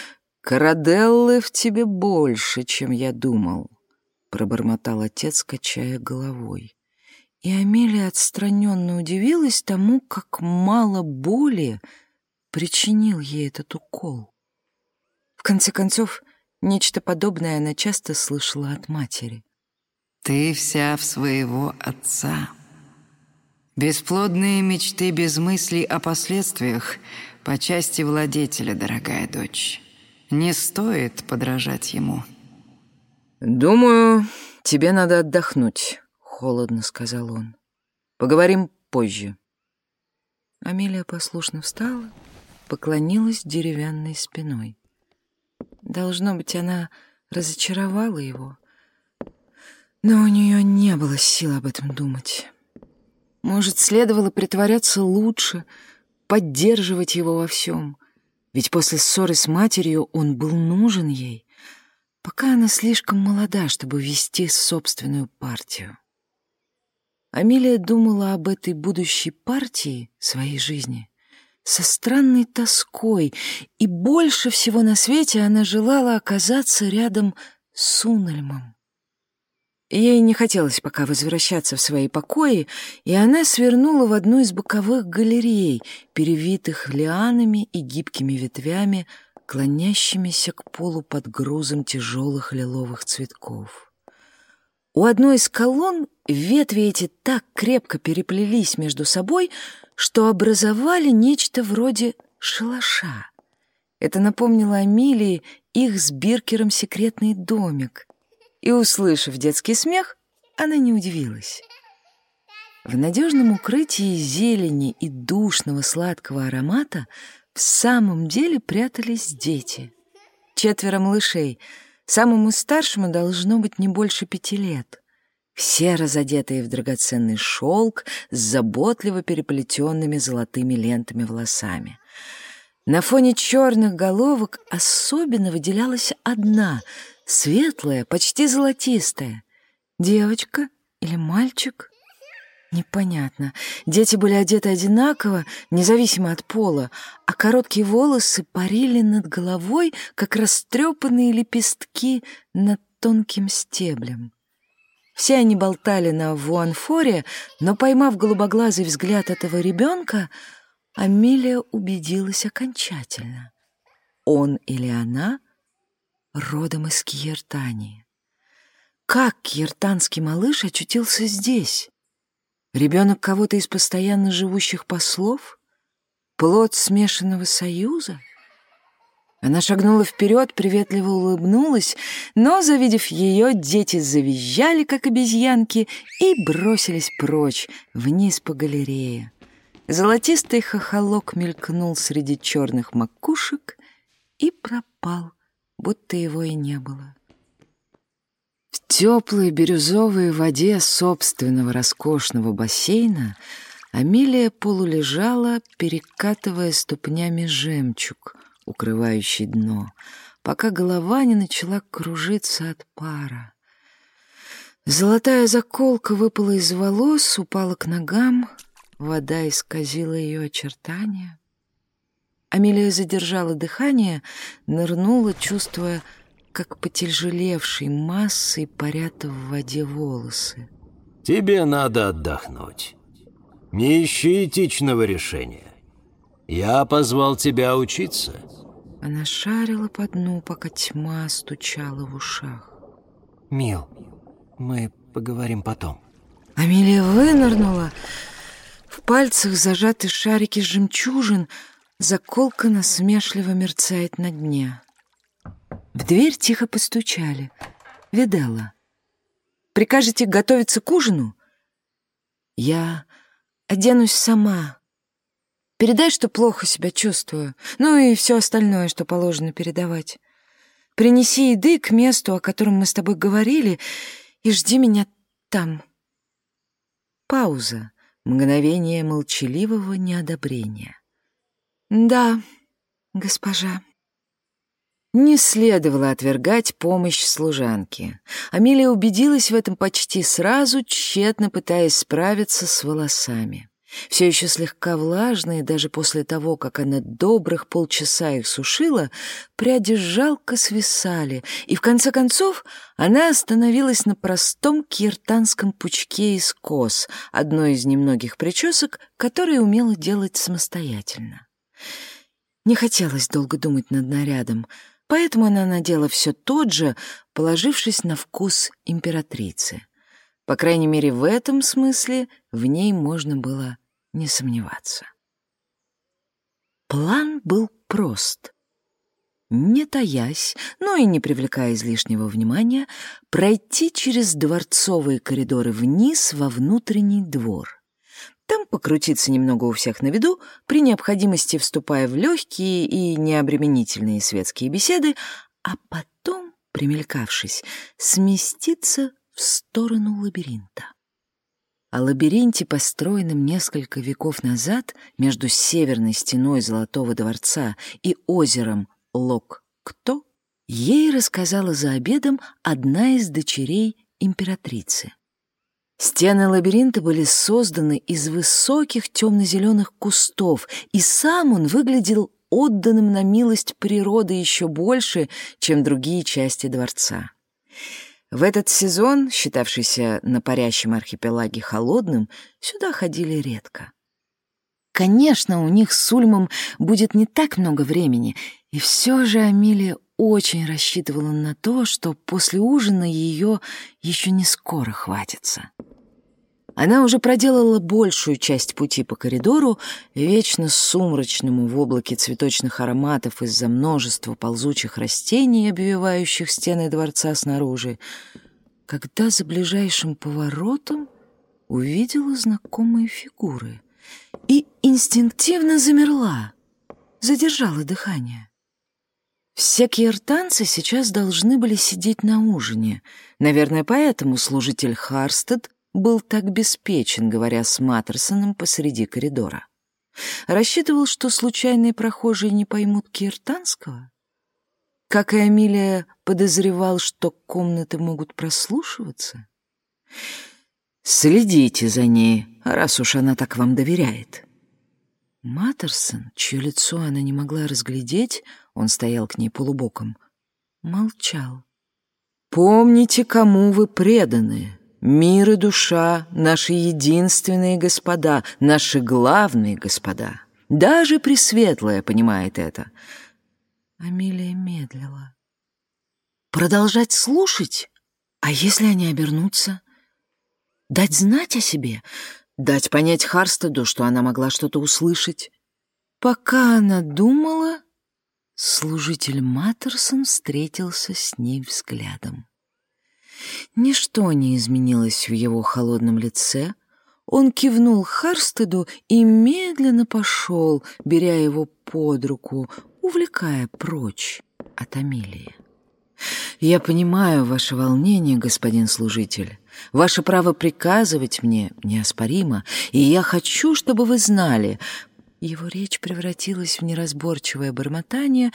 «Караделлы в тебе больше, чем я думал», — пробормотал отец, качая головой. И Амелия отстраненно удивилась тому, как мало боли причинил ей этот укол. В конце концов, нечто подобное она часто слышала от матери. «Ты вся в своего отца», Бесплодные мечты без мыслей о последствиях по части владетеля, дорогая дочь. Не стоит подражать ему. «Думаю, тебе надо отдохнуть», — холодно сказал он. «Поговорим позже». Амелия послушно встала, поклонилась деревянной спиной. Должно быть, она разочаровала его, но у нее не было сил об этом думать. Может, следовало притворяться лучше, поддерживать его во всем. Ведь после ссоры с матерью он был нужен ей, пока она слишком молода, чтобы вести собственную партию. Амелия думала об этой будущей партии своей жизни со странной тоской, и больше всего на свете она желала оказаться рядом с Унельмом. Ей не хотелось пока возвращаться в свои покои, и она свернула в одну из боковых галерей, перевитых лианами и гибкими ветвями, клонящимися к полу под грузом тяжелых лиловых цветков. У одной из колонн ветви эти так крепко переплелись между собой, что образовали нечто вроде шалаша. Это напомнило Амилии их с Биркером секретный домик — и, услышав детский смех, она не удивилась. В надежном укрытии зелени и душного сладкого аромата в самом деле прятались дети. Четверо малышей, самому старшему должно быть не больше пяти лет. Все разодетые в драгоценный шелк с заботливо переплетенными золотыми лентами волосами. На фоне черных головок особенно выделялась одна — Светлая, почти золотистая. Девочка или мальчик? Непонятно. Дети были одеты одинаково, независимо от пола, а короткие волосы парили над головой, как растрепанные лепестки над тонким стеблем. Все они болтали на вуанфоре, но, поймав голубоглазый взгляд этого ребенка, Амелия убедилась окончательно. Он или она родом из Кьертании. Как кьертанский малыш очутился здесь? Ребенок кого-то из постоянно живущих послов? Плод смешанного союза? Она шагнула вперед, приветливо улыбнулась, но, завидев ее, дети завизжали, как обезьянки, и бросились прочь, вниз по галерее. Золотистый хохолок мелькнул среди черных макушек и пропал будто его и не было. В теплой бирюзовой воде собственного роскошного бассейна Амелия полулежала, перекатывая ступнями жемчуг, укрывающий дно, пока голова не начала кружиться от пара. Золотая заколка выпала из волос, упала к ногам, вода исказила ее очертания — Амелия задержала дыхание, нырнула, чувствуя, как потяжелевшей массой парят в воде волосы. «Тебе надо отдохнуть. Не ищи этичного решения. Я позвал тебя учиться». Она шарила по дну, пока тьма стучала в ушах. «Мил, Мы поговорим потом. Амелия вынырнула. В пальцах зажаты шарики жемчужин, заколка насмешливо мерцает на дне. В дверь тихо постучали. Видала. «Прикажете готовиться к ужину?» «Я оденусь сама. Передай, что плохо себя чувствую. Ну и все остальное, что положено передавать. Принеси еды к месту, о котором мы с тобой говорили, и жди меня там». Пауза, мгновение молчаливого неодобрения. «Да, госпожа». Не следовало отвергать помощь служанки. Амелия убедилась в этом почти сразу, тщетно пытаясь справиться с волосами. Все еще слегка влажные, даже после того, как она добрых полчаса их сушила, пряди жалко свисали, и в конце концов она остановилась на простом киртанском пучке из кос, одной из немногих причесок, которые умела делать самостоятельно. Не хотелось долго думать над нарядом, поэтому она надела все тот же, положившись на вкус императрицы. По крайней мере, в этом смысле в ней можно было не сомневаться. План был прост. Не таясь, но и не привлекая излишнего внимания, пройти через дворцовые коридоры вниз во внутренний двор. Там покрутиться немного у всех на виду, при необходимости вступая в легкие и необременительные светские беседы, а потом, примелькавшись, сместиться в сторону лабиринта. О лабиринте, построенном несколько веков назад между северной стеной Золотого дворца и озером Лок-Кто, ей рассказала за обедом одна из дочерей императрицы. Стены лабиринта были созданы из высоких темно-зеленых кустов, и сам он выглядел отданным на милость природы еще больше, чем другие части дворца. В этот сезон, считавшийся на парящем архипелаге холодным, сюда ходили редко. Конечно, у них с Ульмом будет не так много времени, и все же Амилия очень рассчитывала на то, что после ужина ее еще не скоро хватится. Она уже проделала большую часть пути по коридору, вечно сумрачному в облаке цветочных ароматов из-за множества ползучих растений, обвивающих стены дворца снаружи, когда за ближайшим поворотом увидела знакомые фигуры и инстинктивно замерла, задержала дыхание. Все киртанцы сейчас должны были сидеть на ужине. Наверное, поэтому служитель Харстед был так беспечен, говоря с Маттерсоном посреди коридора. Рассчитывал, что случайные прохожие не поймут киртанского? Как и Амилия подозревал, что комнаты могут прослушиваться? Следите за ней, раз уж она так вам доверяет. Маттерсон, чье лицо она не могла разглядеть, он стоял к ней полубоком, молчал. «Помните, кому вы преданы», Мир и душа — наши единственные господа, наши главные господа. Даже Пресветлая понимает это. Амелия медлила. Продолжать слушать? А если они обернутся? Дать знать о себе? Дать понять Харстеду, что она могла что-то услышать? Пока она думала, служитель Маттерсон встретился с ней взглядом. Ничто не изменилось в его холодном лице. Он кивнул Харстеду и медленно пошел, беря его под руку, увлекая прочь от Амелии. «Я понимаю ваше волнение, господин служитель. Ваше право приказывать мне неоспоримо, и я хочу, чтобы вы знали...» Его речь превратилась в неразборчивое бормотание,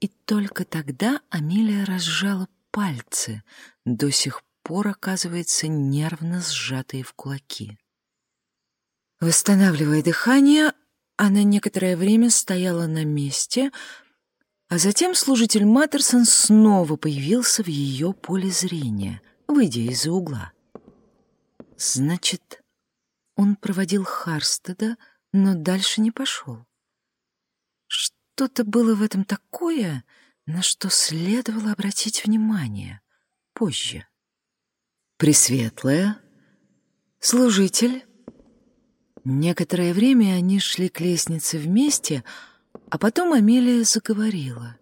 и только тогда Амелия разжала пальцы, до сих пор, оказывается, нервно сжатые в кулаки. Восстанавливая дыхание, она некоторое время стояла на месте, а затем служитель Маттерсон снова появился в ее поле зрения, выйдя из-за угла. Значит, он проводил Харстеда, но дальше не пошел. Что-то было в этом такое, на что следовало обратить внимание позже. Пресветлая, служитель. Некоторое время они шли к лестнице вместе, а потом Амелия заговорила.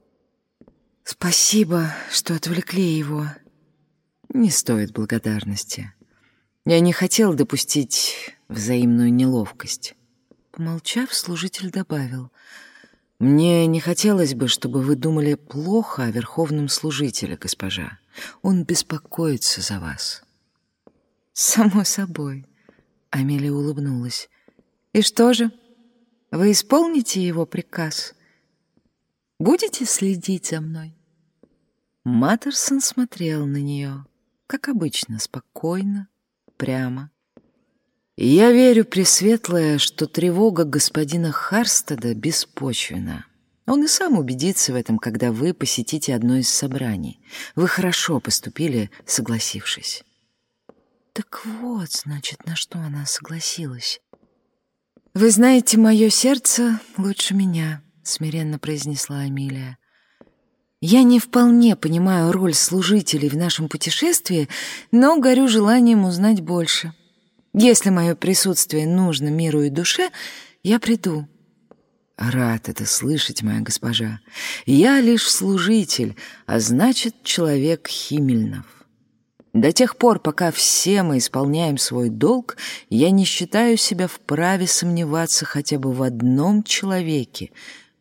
«Спасибо, что отвлекли его. Не стоит благодарности. Я не хотел допустить взаимную неловкость». Помолчав, служитель добавил, «Мне не хотелось бы, чтобы вы думали плохо о верховном служителе, госпожа. Он беспокоится за вас». «Само собой», — Амелия улыбнулась. «И что же, вы исполните его приказ? Будете следить за мной?» Маттерсон смотрел на нее, как обычно, спокойно, прямо. «Я верю, Пресветлая, что тревога господина Харстеда беспочвена. Он и сам убедится в этом, когда вы посетите одно из собраний. Вы хорошо поступили, согласившись». Так вот, значит, на что она согласилась. «Вы знаете мое сердце лучше меня», — смиренно произнесла Амилия. «Я не вполне понимаю роль служителей в нашем путешествии, но горю желанием узнать больше. Если мое присутствие нужно миру и душе, я приду». «Рад это слышать, моя госпожа. Я лишь служитель, а значит, человек Химельнов. До тех пор, пока все мы исполняем свой долг, я не считаю себя вправе сомневаться хотя бы в одном человеке,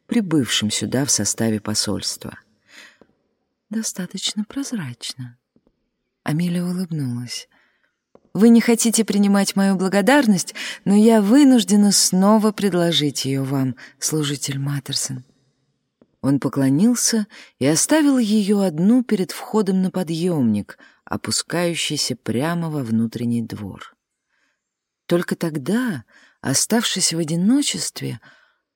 прибывшем сюда в составе посольства. Достаточно прозрачно. Амилия улыбнулась. «Вы не хотите принимать мою благодарность, но я вынуждена снова предложить ее вам, служитель Маттерсон». Он поклонился и оставил ее одну перед входом на подъемник — опускающийся прямо во внутренний двор. Только тогда, оставшись в одиночестве,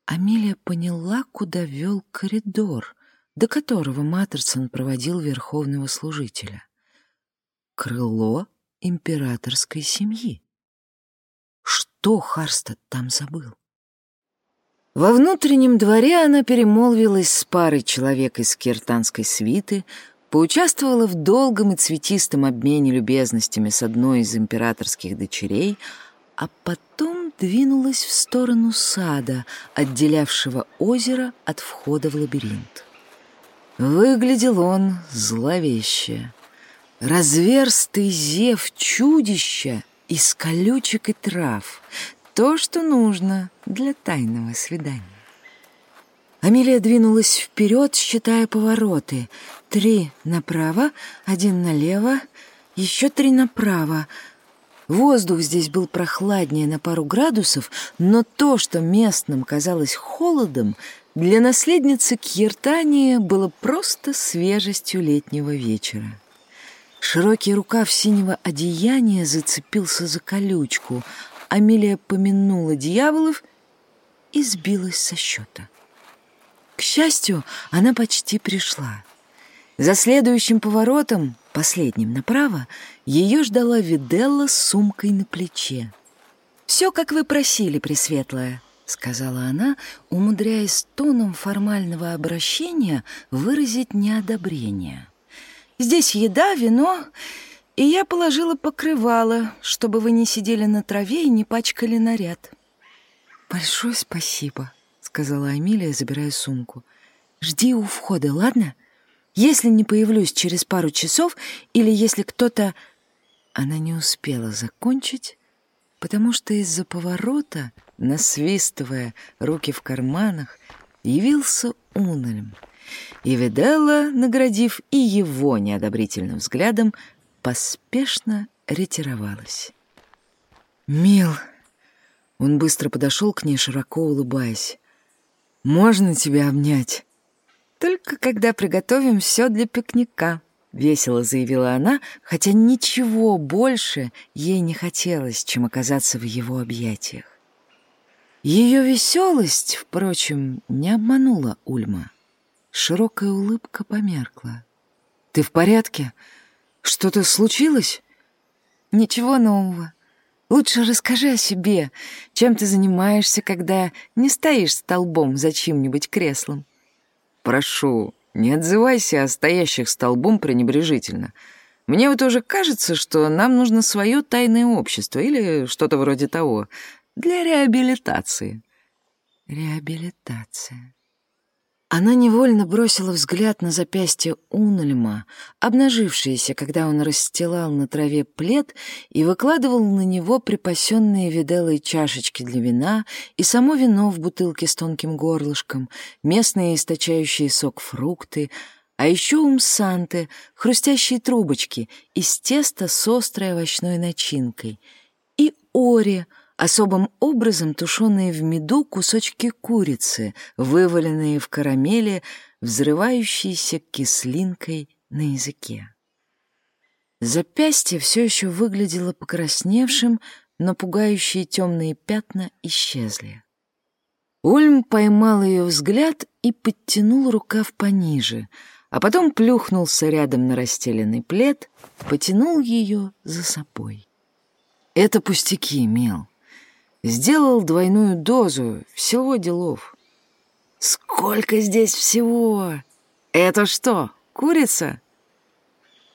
Амелия поняла, куда вел коридор, до которого Маттерсон проводил верховного служителя. Крыло императорской семьи. Что Харстад там забыл? Во внутреннем дворе она перемолвилась с парой человек из киртанской свиты, поучаствовала в долгом и цветистом обмене любезностями с одной из императорских дочерей, а потом двинулась в сторону сада, отделявшего озеро от входа в лабиринт. Выглядел он зловеще. Разверстый зев чудища из колючек и трав. То, что нужно для тайного свидания. Амелия двинулась вперед, считая повороты. Три направо, один налево, еще три направо. Воздух здесь был прохладнее на пару градусов, но то, что местным казалось холодом, для наследницы Кьертании было просто свежестью летнего вечера. Широкий рукав синего одеяния зацепился за колючку. Амелия помянула дьяволов и сбилась со счета. К счастью, она почти пришла. За следующим поворотом, последним направо, ее ждала Виделла с сумкой на плече. «Все, как вы просили, Пресветлая», — сказала она, умудряясь тоном формального обращения выразить неодобрение. «Здесь еда, вино, и я положила покрывало, чтобы вы не сидели на траве и не пачкали наряд». «Большое спасибо», сказала Амилия, забирая сумку. «Жди у входа, ладно? Если не появлюсь через пару часов или если кто-то...» Она не успела закончить, потому что из-за поворота, насвистывая руки в карманах, явился Унельм. И Виделла, наградив и его неодобрительным взглядом, поспешно ретировалась. «Мил!» Он быстро подошел к ней, широко улыбаясь. Можно тебя обнять?» «Только когда приготовим все для пикника», — весело заявила она, хотя ничего больше ей не хотелось, чем оказаться в его объятиях. Ее веселость, впрочем, не обманула Ульма. Широкая улыбка померкла. «Ты в порядке? Что-то случилось?» «Ничего нового. Лучше расскажи о себе, чем ты занимаешься, когда не стоишь столбом за чьим-нибудь креслом. Прошу, не отзывайся о стоящих столбом пренебрежительно. Мне вот уже кажется, что нам нужно свое тайное общество или что-то вроде того для реабилитации». «Реабилитация». Она невольно бросила взгляд на запястье Унельма, обнажившееся, когда он расстилал на траве плед и выкладывал на него припасенные виделой чашечки для вина и само вино в бутылке с тонким горлышком, местные источающие сок фрукты, а еще умсанты, хрустящие трубочки из теста с острой овощной начинкой, и ори — особым образом тушеные в меду кусочки курицы, вываленные в карамели, взрывающиеся кислинкой на языке. Запястье все еще выглядело покрасневшим, но пугающие темные пятна исчезли. Ульм поймал ее взгляд и подтянул рукав пониже, а потом плюхнулся рядом на расстеленный плед, потянул ее за собой. «Это пустяки, Мел. Сделал двойную дозу, всего делов. Сколько здесь всего? Это что, курица?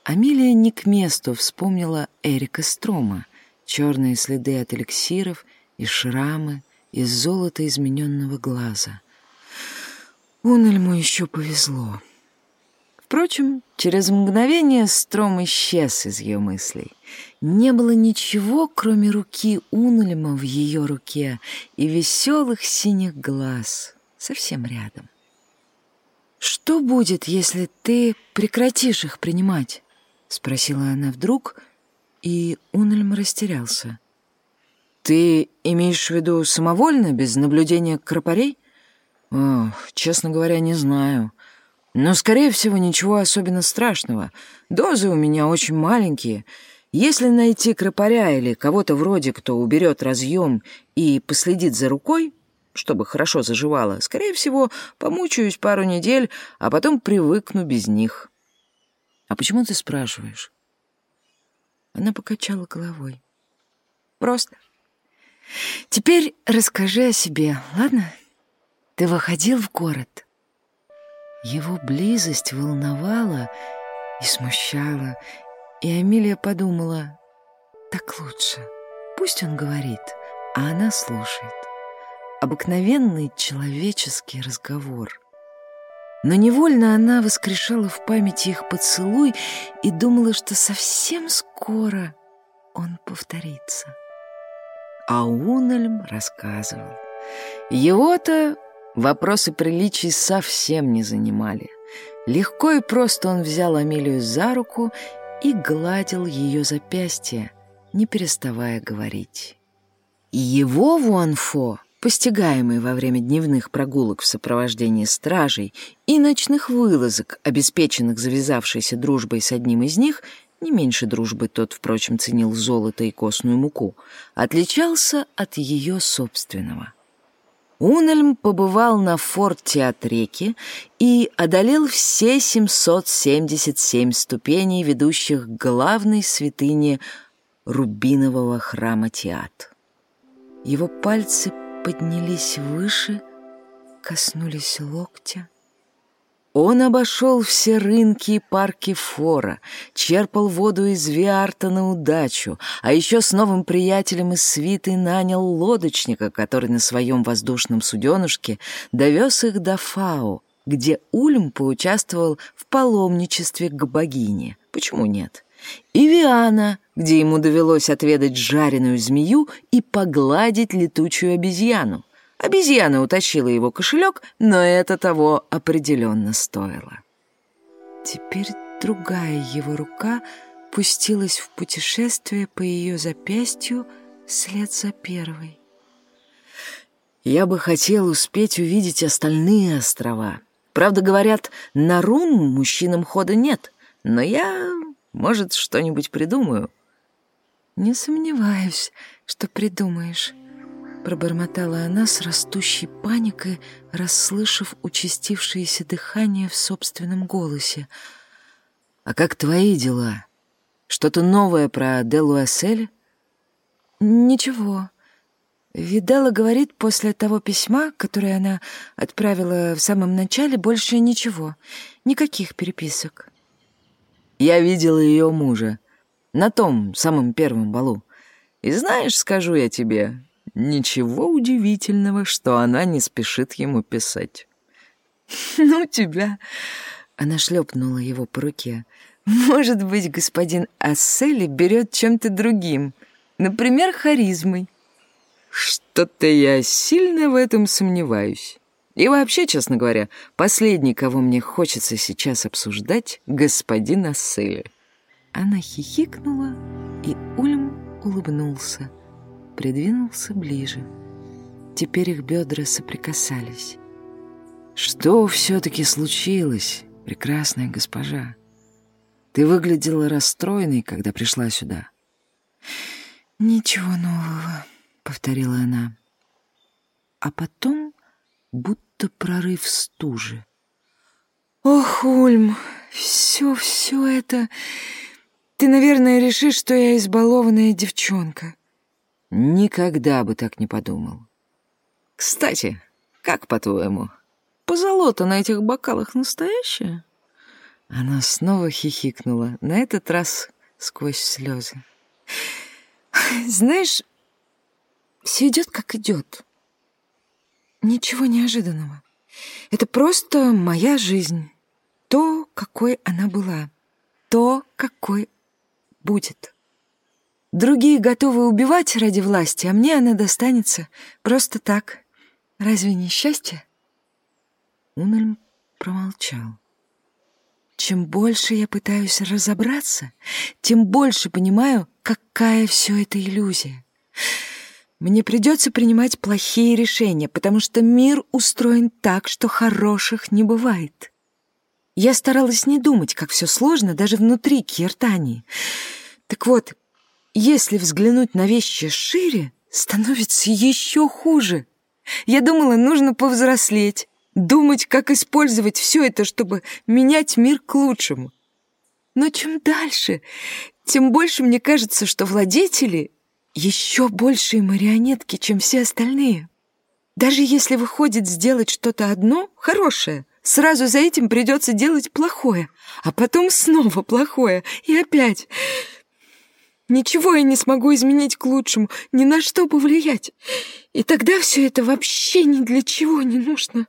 Амилия не к месту вспомнила Эрика Строма, черные следы от эликсиров и шрамы из золота измененного глаза. Унельму еще повезло. Впрочем, через мгновение Стром исчез из ее мыслей. Не было ничего, кроме руки Унульма в ее руке и веселых синих глаз совсем рядом. «Что будет, если ты прекратишь их принимать?» — спросила она вдруг, и Унельм растерялся. «Ты имеешь в виду самовольно, без наблюдения кропарей?» «Ох, честно говоря, не знаю». Но, скорее всего, ничего особенно страшного. Дозы у меня очень маленькие. Если найти кропаря или кого-то вроде, кто уберет разъем и последит за рукой, чтобы хорошо заживало, скорее всего, помучаюсь пару недель, а потом привыкну без них. А почему ты спрашиваешь? Она покачала головой. Просто. Теперь расскажи о себе, ладно? Ты выходил в город? Его близость волновала и смущала, и Амилия подумала, так лучше, пусть он говорит, а она слушает. Обыкновенный человеческий разговор. Но невольно она воскрешала в памяти их поцелуй и думала, что совсем скоро он повторится. А Унельм рассказывал. Его-то Вопросы приличий совсем не занимали. Легко и просто он взял Амелию за руку и гладил ее запястье, не переставая говорить. Его Вуанфо, постигаемый во время дневных прогулок в сопровождении стражей и ночных вылазок, обеспеченных завязавшейся дружбой с одним из них, не меньше дружбы тот, впрочем, ценил золото и костную муку, отличался от ее собственного — Унельм побывал на форт-театреке и одолел все 777 ступеней, ведущих к главной святыне рубинового храма Теат. Его пальцы поднялись выше, коснулись локтя. Он обошел все рынки и парки фора, черпал воду из Виарта на удачу, а еще с новым приятелем из свиты нанял лодочника, который на своем воздушном суденышке довез их до Фау, где Ульм поучаствовал в паломничестве к богине. Почему нет? И Виана, где ему довелось отведать жареную змею и погладить летучую обезьяну. Обезьяна утащила его кошелек, но это того определенно стоило. Теперь другая его рука пустилась в путешествие по ее запястью вслед за первой. Я бы хотел успеть увидеть остальные острова. Правда, говорят, на Рун мужчинам хода нет, но я, может, что-нибудь придумаю. Не сомневаюсь, что придумаешь пробормотала она с растущей паникой, расслышав участившееся дыхание в собственном голосе. «А как твои дела? Что-то новое про Делуасель?» «Ничего. Видала говорит, после того письма, которое она отправила в самом начале, больше ничего. Никаких переписок». Я видела ее мужа на том самом первом балу. И знаешь, скажу я тебе, ничего удивительного, что она не спешит ему писать. «Ну тебя!» — она шлепнула его по руке. «Может быть, господин Ассели берет чем-то другим, например, харизмой». «Что-то я сильно в этом сомневаюсь. И вообще, честно говоря, последний, кого мне хочется сейчас обсуждать, господин Ассели». Она хихикнула, и Ульм улыбнулся, придвинулся ближе. Теперь их бедра соприкасались. «Что все-таки случилось, прекрасная госпожа? Ты выглядела расстроенной, когда пришла сюда». «Ничего нового», — повторила она. А потом будто прорыв стужи. «Ох, Ульм, все-все это ты, наверное, решишь, что я избалованная девчонка. Никогда бы так не подумал. Кстати, как по-твоему, позолота на этих бокалах настоящая? Она снова хихикнула, на этот раз сквозь слезы. Знаешь, все идет как идет. Ничего неожиданного. Это просто моя жизнь. То, какой она была. То, какой будет. Другие готовы убивать ради власти, а мне она достанется просто так. Разве не счастье? Унельм промолчал. Чем больше я пытаюсь разобраться, тем больше понимаю, какая все это иллюзия. Мне придется принимать плохие решения, потому что мир устроен так, что хороших не бывает. Я старалась не думать, как все сложно даже внутри Киртании. Так вот, если взглянуть на вещи шире, становится еще хуже. Я думала, нужно повзрослеть, думать, как использовать все это, чтобы менять мир к лучшему. Но чем дальше, тем больше мне кажется, что владетели еще большие марионетки, чем все остальные. Даже если выходит сделать что-то одно хорошее, Сразу за этим придется делать плохое, а потом снова плохое, и опять. Ничего я не смогу изменить к лучшему, ни на что повлиять. И тогда все это вообще ни для чего не нужно.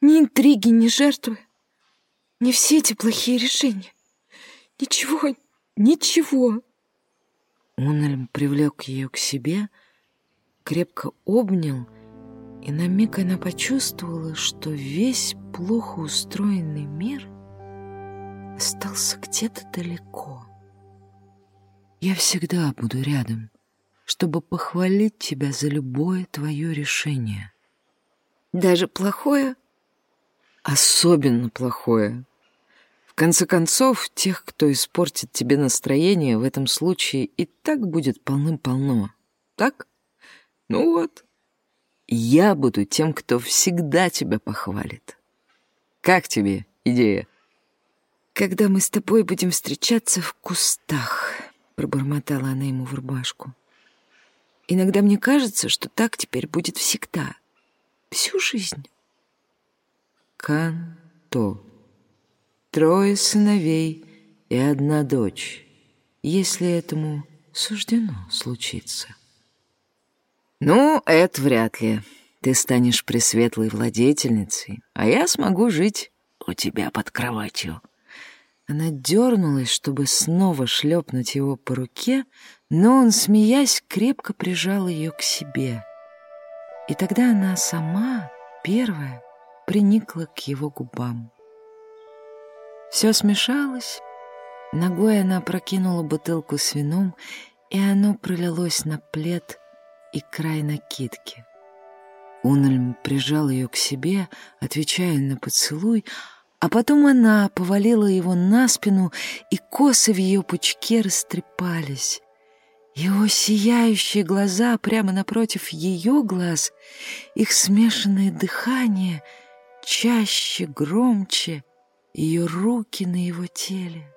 Ни интриги, ни жертвы, ни все эти плохие решения. Ничего, ничего. Унельм привлек ее к себе, крепко обнял и на миг она почувствовала, что весь плохо устроенный мир остался где-то далеко. Я всегда буду рядом, чтобы похвалить тебя за любое твое решение. Даже плохое? Особенно плохое. В конце концов, тех, кто испортит тебе настроение, в этом случае и так будет полным-полно. Так? Ну вот. Я буду тем, кто всегда тебя похвалит. Как тебе идея? Когда мы с тобой будем встречаться в кустах, пробормотала она ему в рубашку. Иногда мне кажется, что так теперь будет всегда. Всю жизнь. Канто. Трое сыновей и одна дочь, если этому суждено случиться. «Ну, это вряд ли. Ты станешь пресветлой владетельницей, а я смогу жить у тебя под кроватью». Она дернулась, чтобы снова шлепнуть его по руке, но он, смеясь, крепко прижал ее к себе. И тогда она сама, первая, приникла к его губам. Все смешалось. Ногой она прокинула бутылку с вином, и оно пролилось на плед, и край накидки. Унельм прижал ее к себе, отвечая на поцелуй, а потом она повалила его на спину, и косы в ее пучке растрепались. Его сияющие глаза прямо напротив ее глаз, их смешанное дыхание чаще, громче, ее руки на его теле.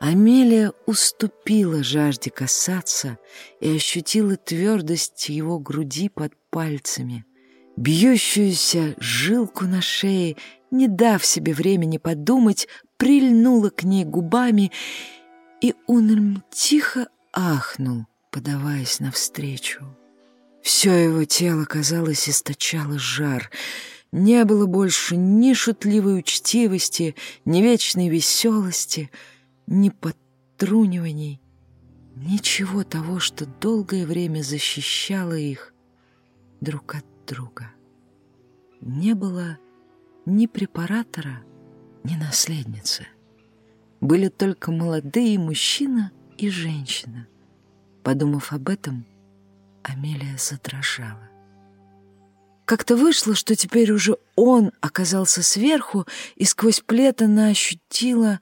Амелия уступила жажде касаться и ощутила твердость его груди под пальцами, бьющуюся жилку на шее, не дав себе времени подумать, прильнула к ней губами, и Унельм тихо ахнул, подаваясь навстречу. Все его тело, казалось, источало жар. Не было больше ни шутливой учтивости, ни вечной веселости, ни подтруниваний, ничего того, что долгое время защищало их друг от друга. Не было ни препаратора, ни наследницы. Были только молодые мужчина и женщина. Подумав об этом, Амелия задрожала. Как-то вышло, что теперь уже он оказался сверху, и сквозь плед она ощутила,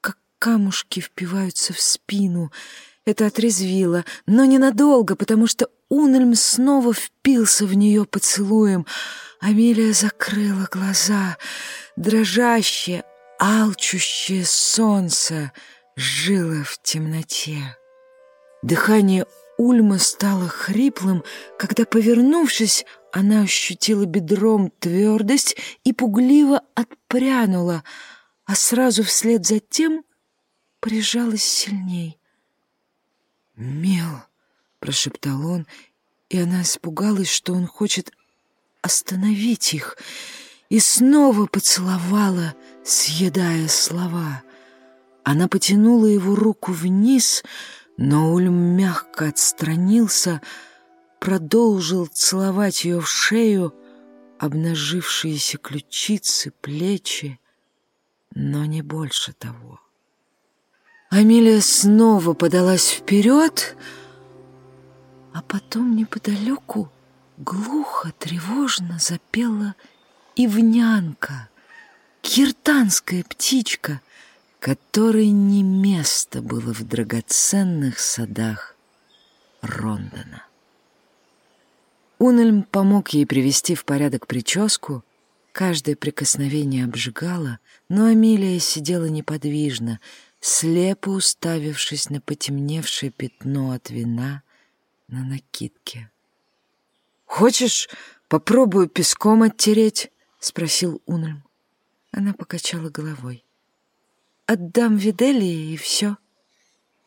как камушки впиваются в спину. Это отрезвило, но ненадолго, потому что Унельм снова впился в нее поцелуем. Амелия закрыла глаза. Дрожащее, алчущее солнце жило в темноте. Дыхание Ульма стало хриплым, когда, повернувшись, она ощутила бедром твердость и пугливо отпрянула, а сразу вслед за тем прижалась сильней. «Мел!» — прошептал он, и она испугалась, что он хочет остановить их, и снова поцеловала, съедая слова. Она потянула его руку вниз — но Ульм мягко отстранился, продолжил целовать ее в шею, обнажившиеся ключицы, плечи, но не больше того. Амилия снова подалась вперед, а потом неподалеку глухо, тревожно запела ивнянка, киртанская птичка — которой не место было в драгоценных садах Рондона. Унельм помог ей привести в порядок прическу, каждое прикосновение обжигало, но Амелия сидела неподвижно, слепо уставившись на потемневшее пятно от вина на накидке. «Хочешь, попробую песком оттереть?» — спросил Унельм. Она покачала головой. Отдам Виделии, и все.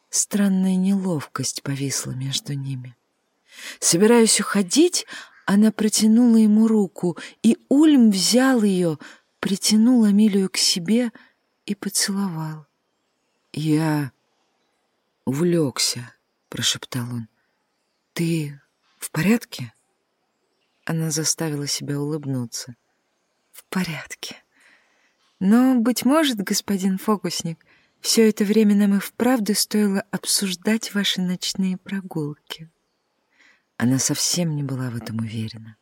Странная неловкость повисла между ними. Собираясь уходить, она протянула ему руку, и Ульм взял ее, притянул Амилию к себе и поцеловал. «Я увлекся», — прошептал он. «Ты в порядке?» Она заставила себя улыбнуться. «В порядке». Но, быть может, господин фокусник, все это время нам и вправду стоило обсуждать ваши ночные прогулки. Она совсем не была в этом уверена.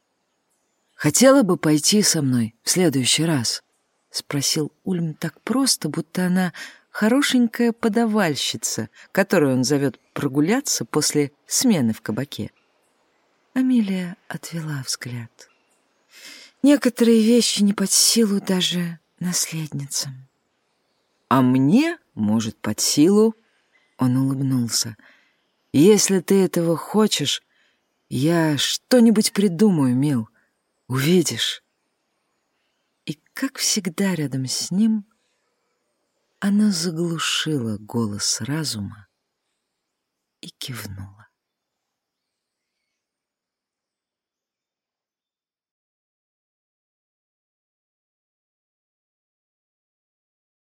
«Хотела бы пойти со мной в следующий раз?» — спросил Ульм так просто, будто она хорошенькая подавальщица, которую он зовет прогуляться после смены в кабаке. Амелия отвела взгляд. «Некоторые вещи не под силу даже наследницам. А мне, может, под силу, он улыбнулся. Если ты этого хочешь, я что-нибудь придумаю, мил. Увидишь. И, как всегда рядом с ним, она заглушила голос разума и кивнула.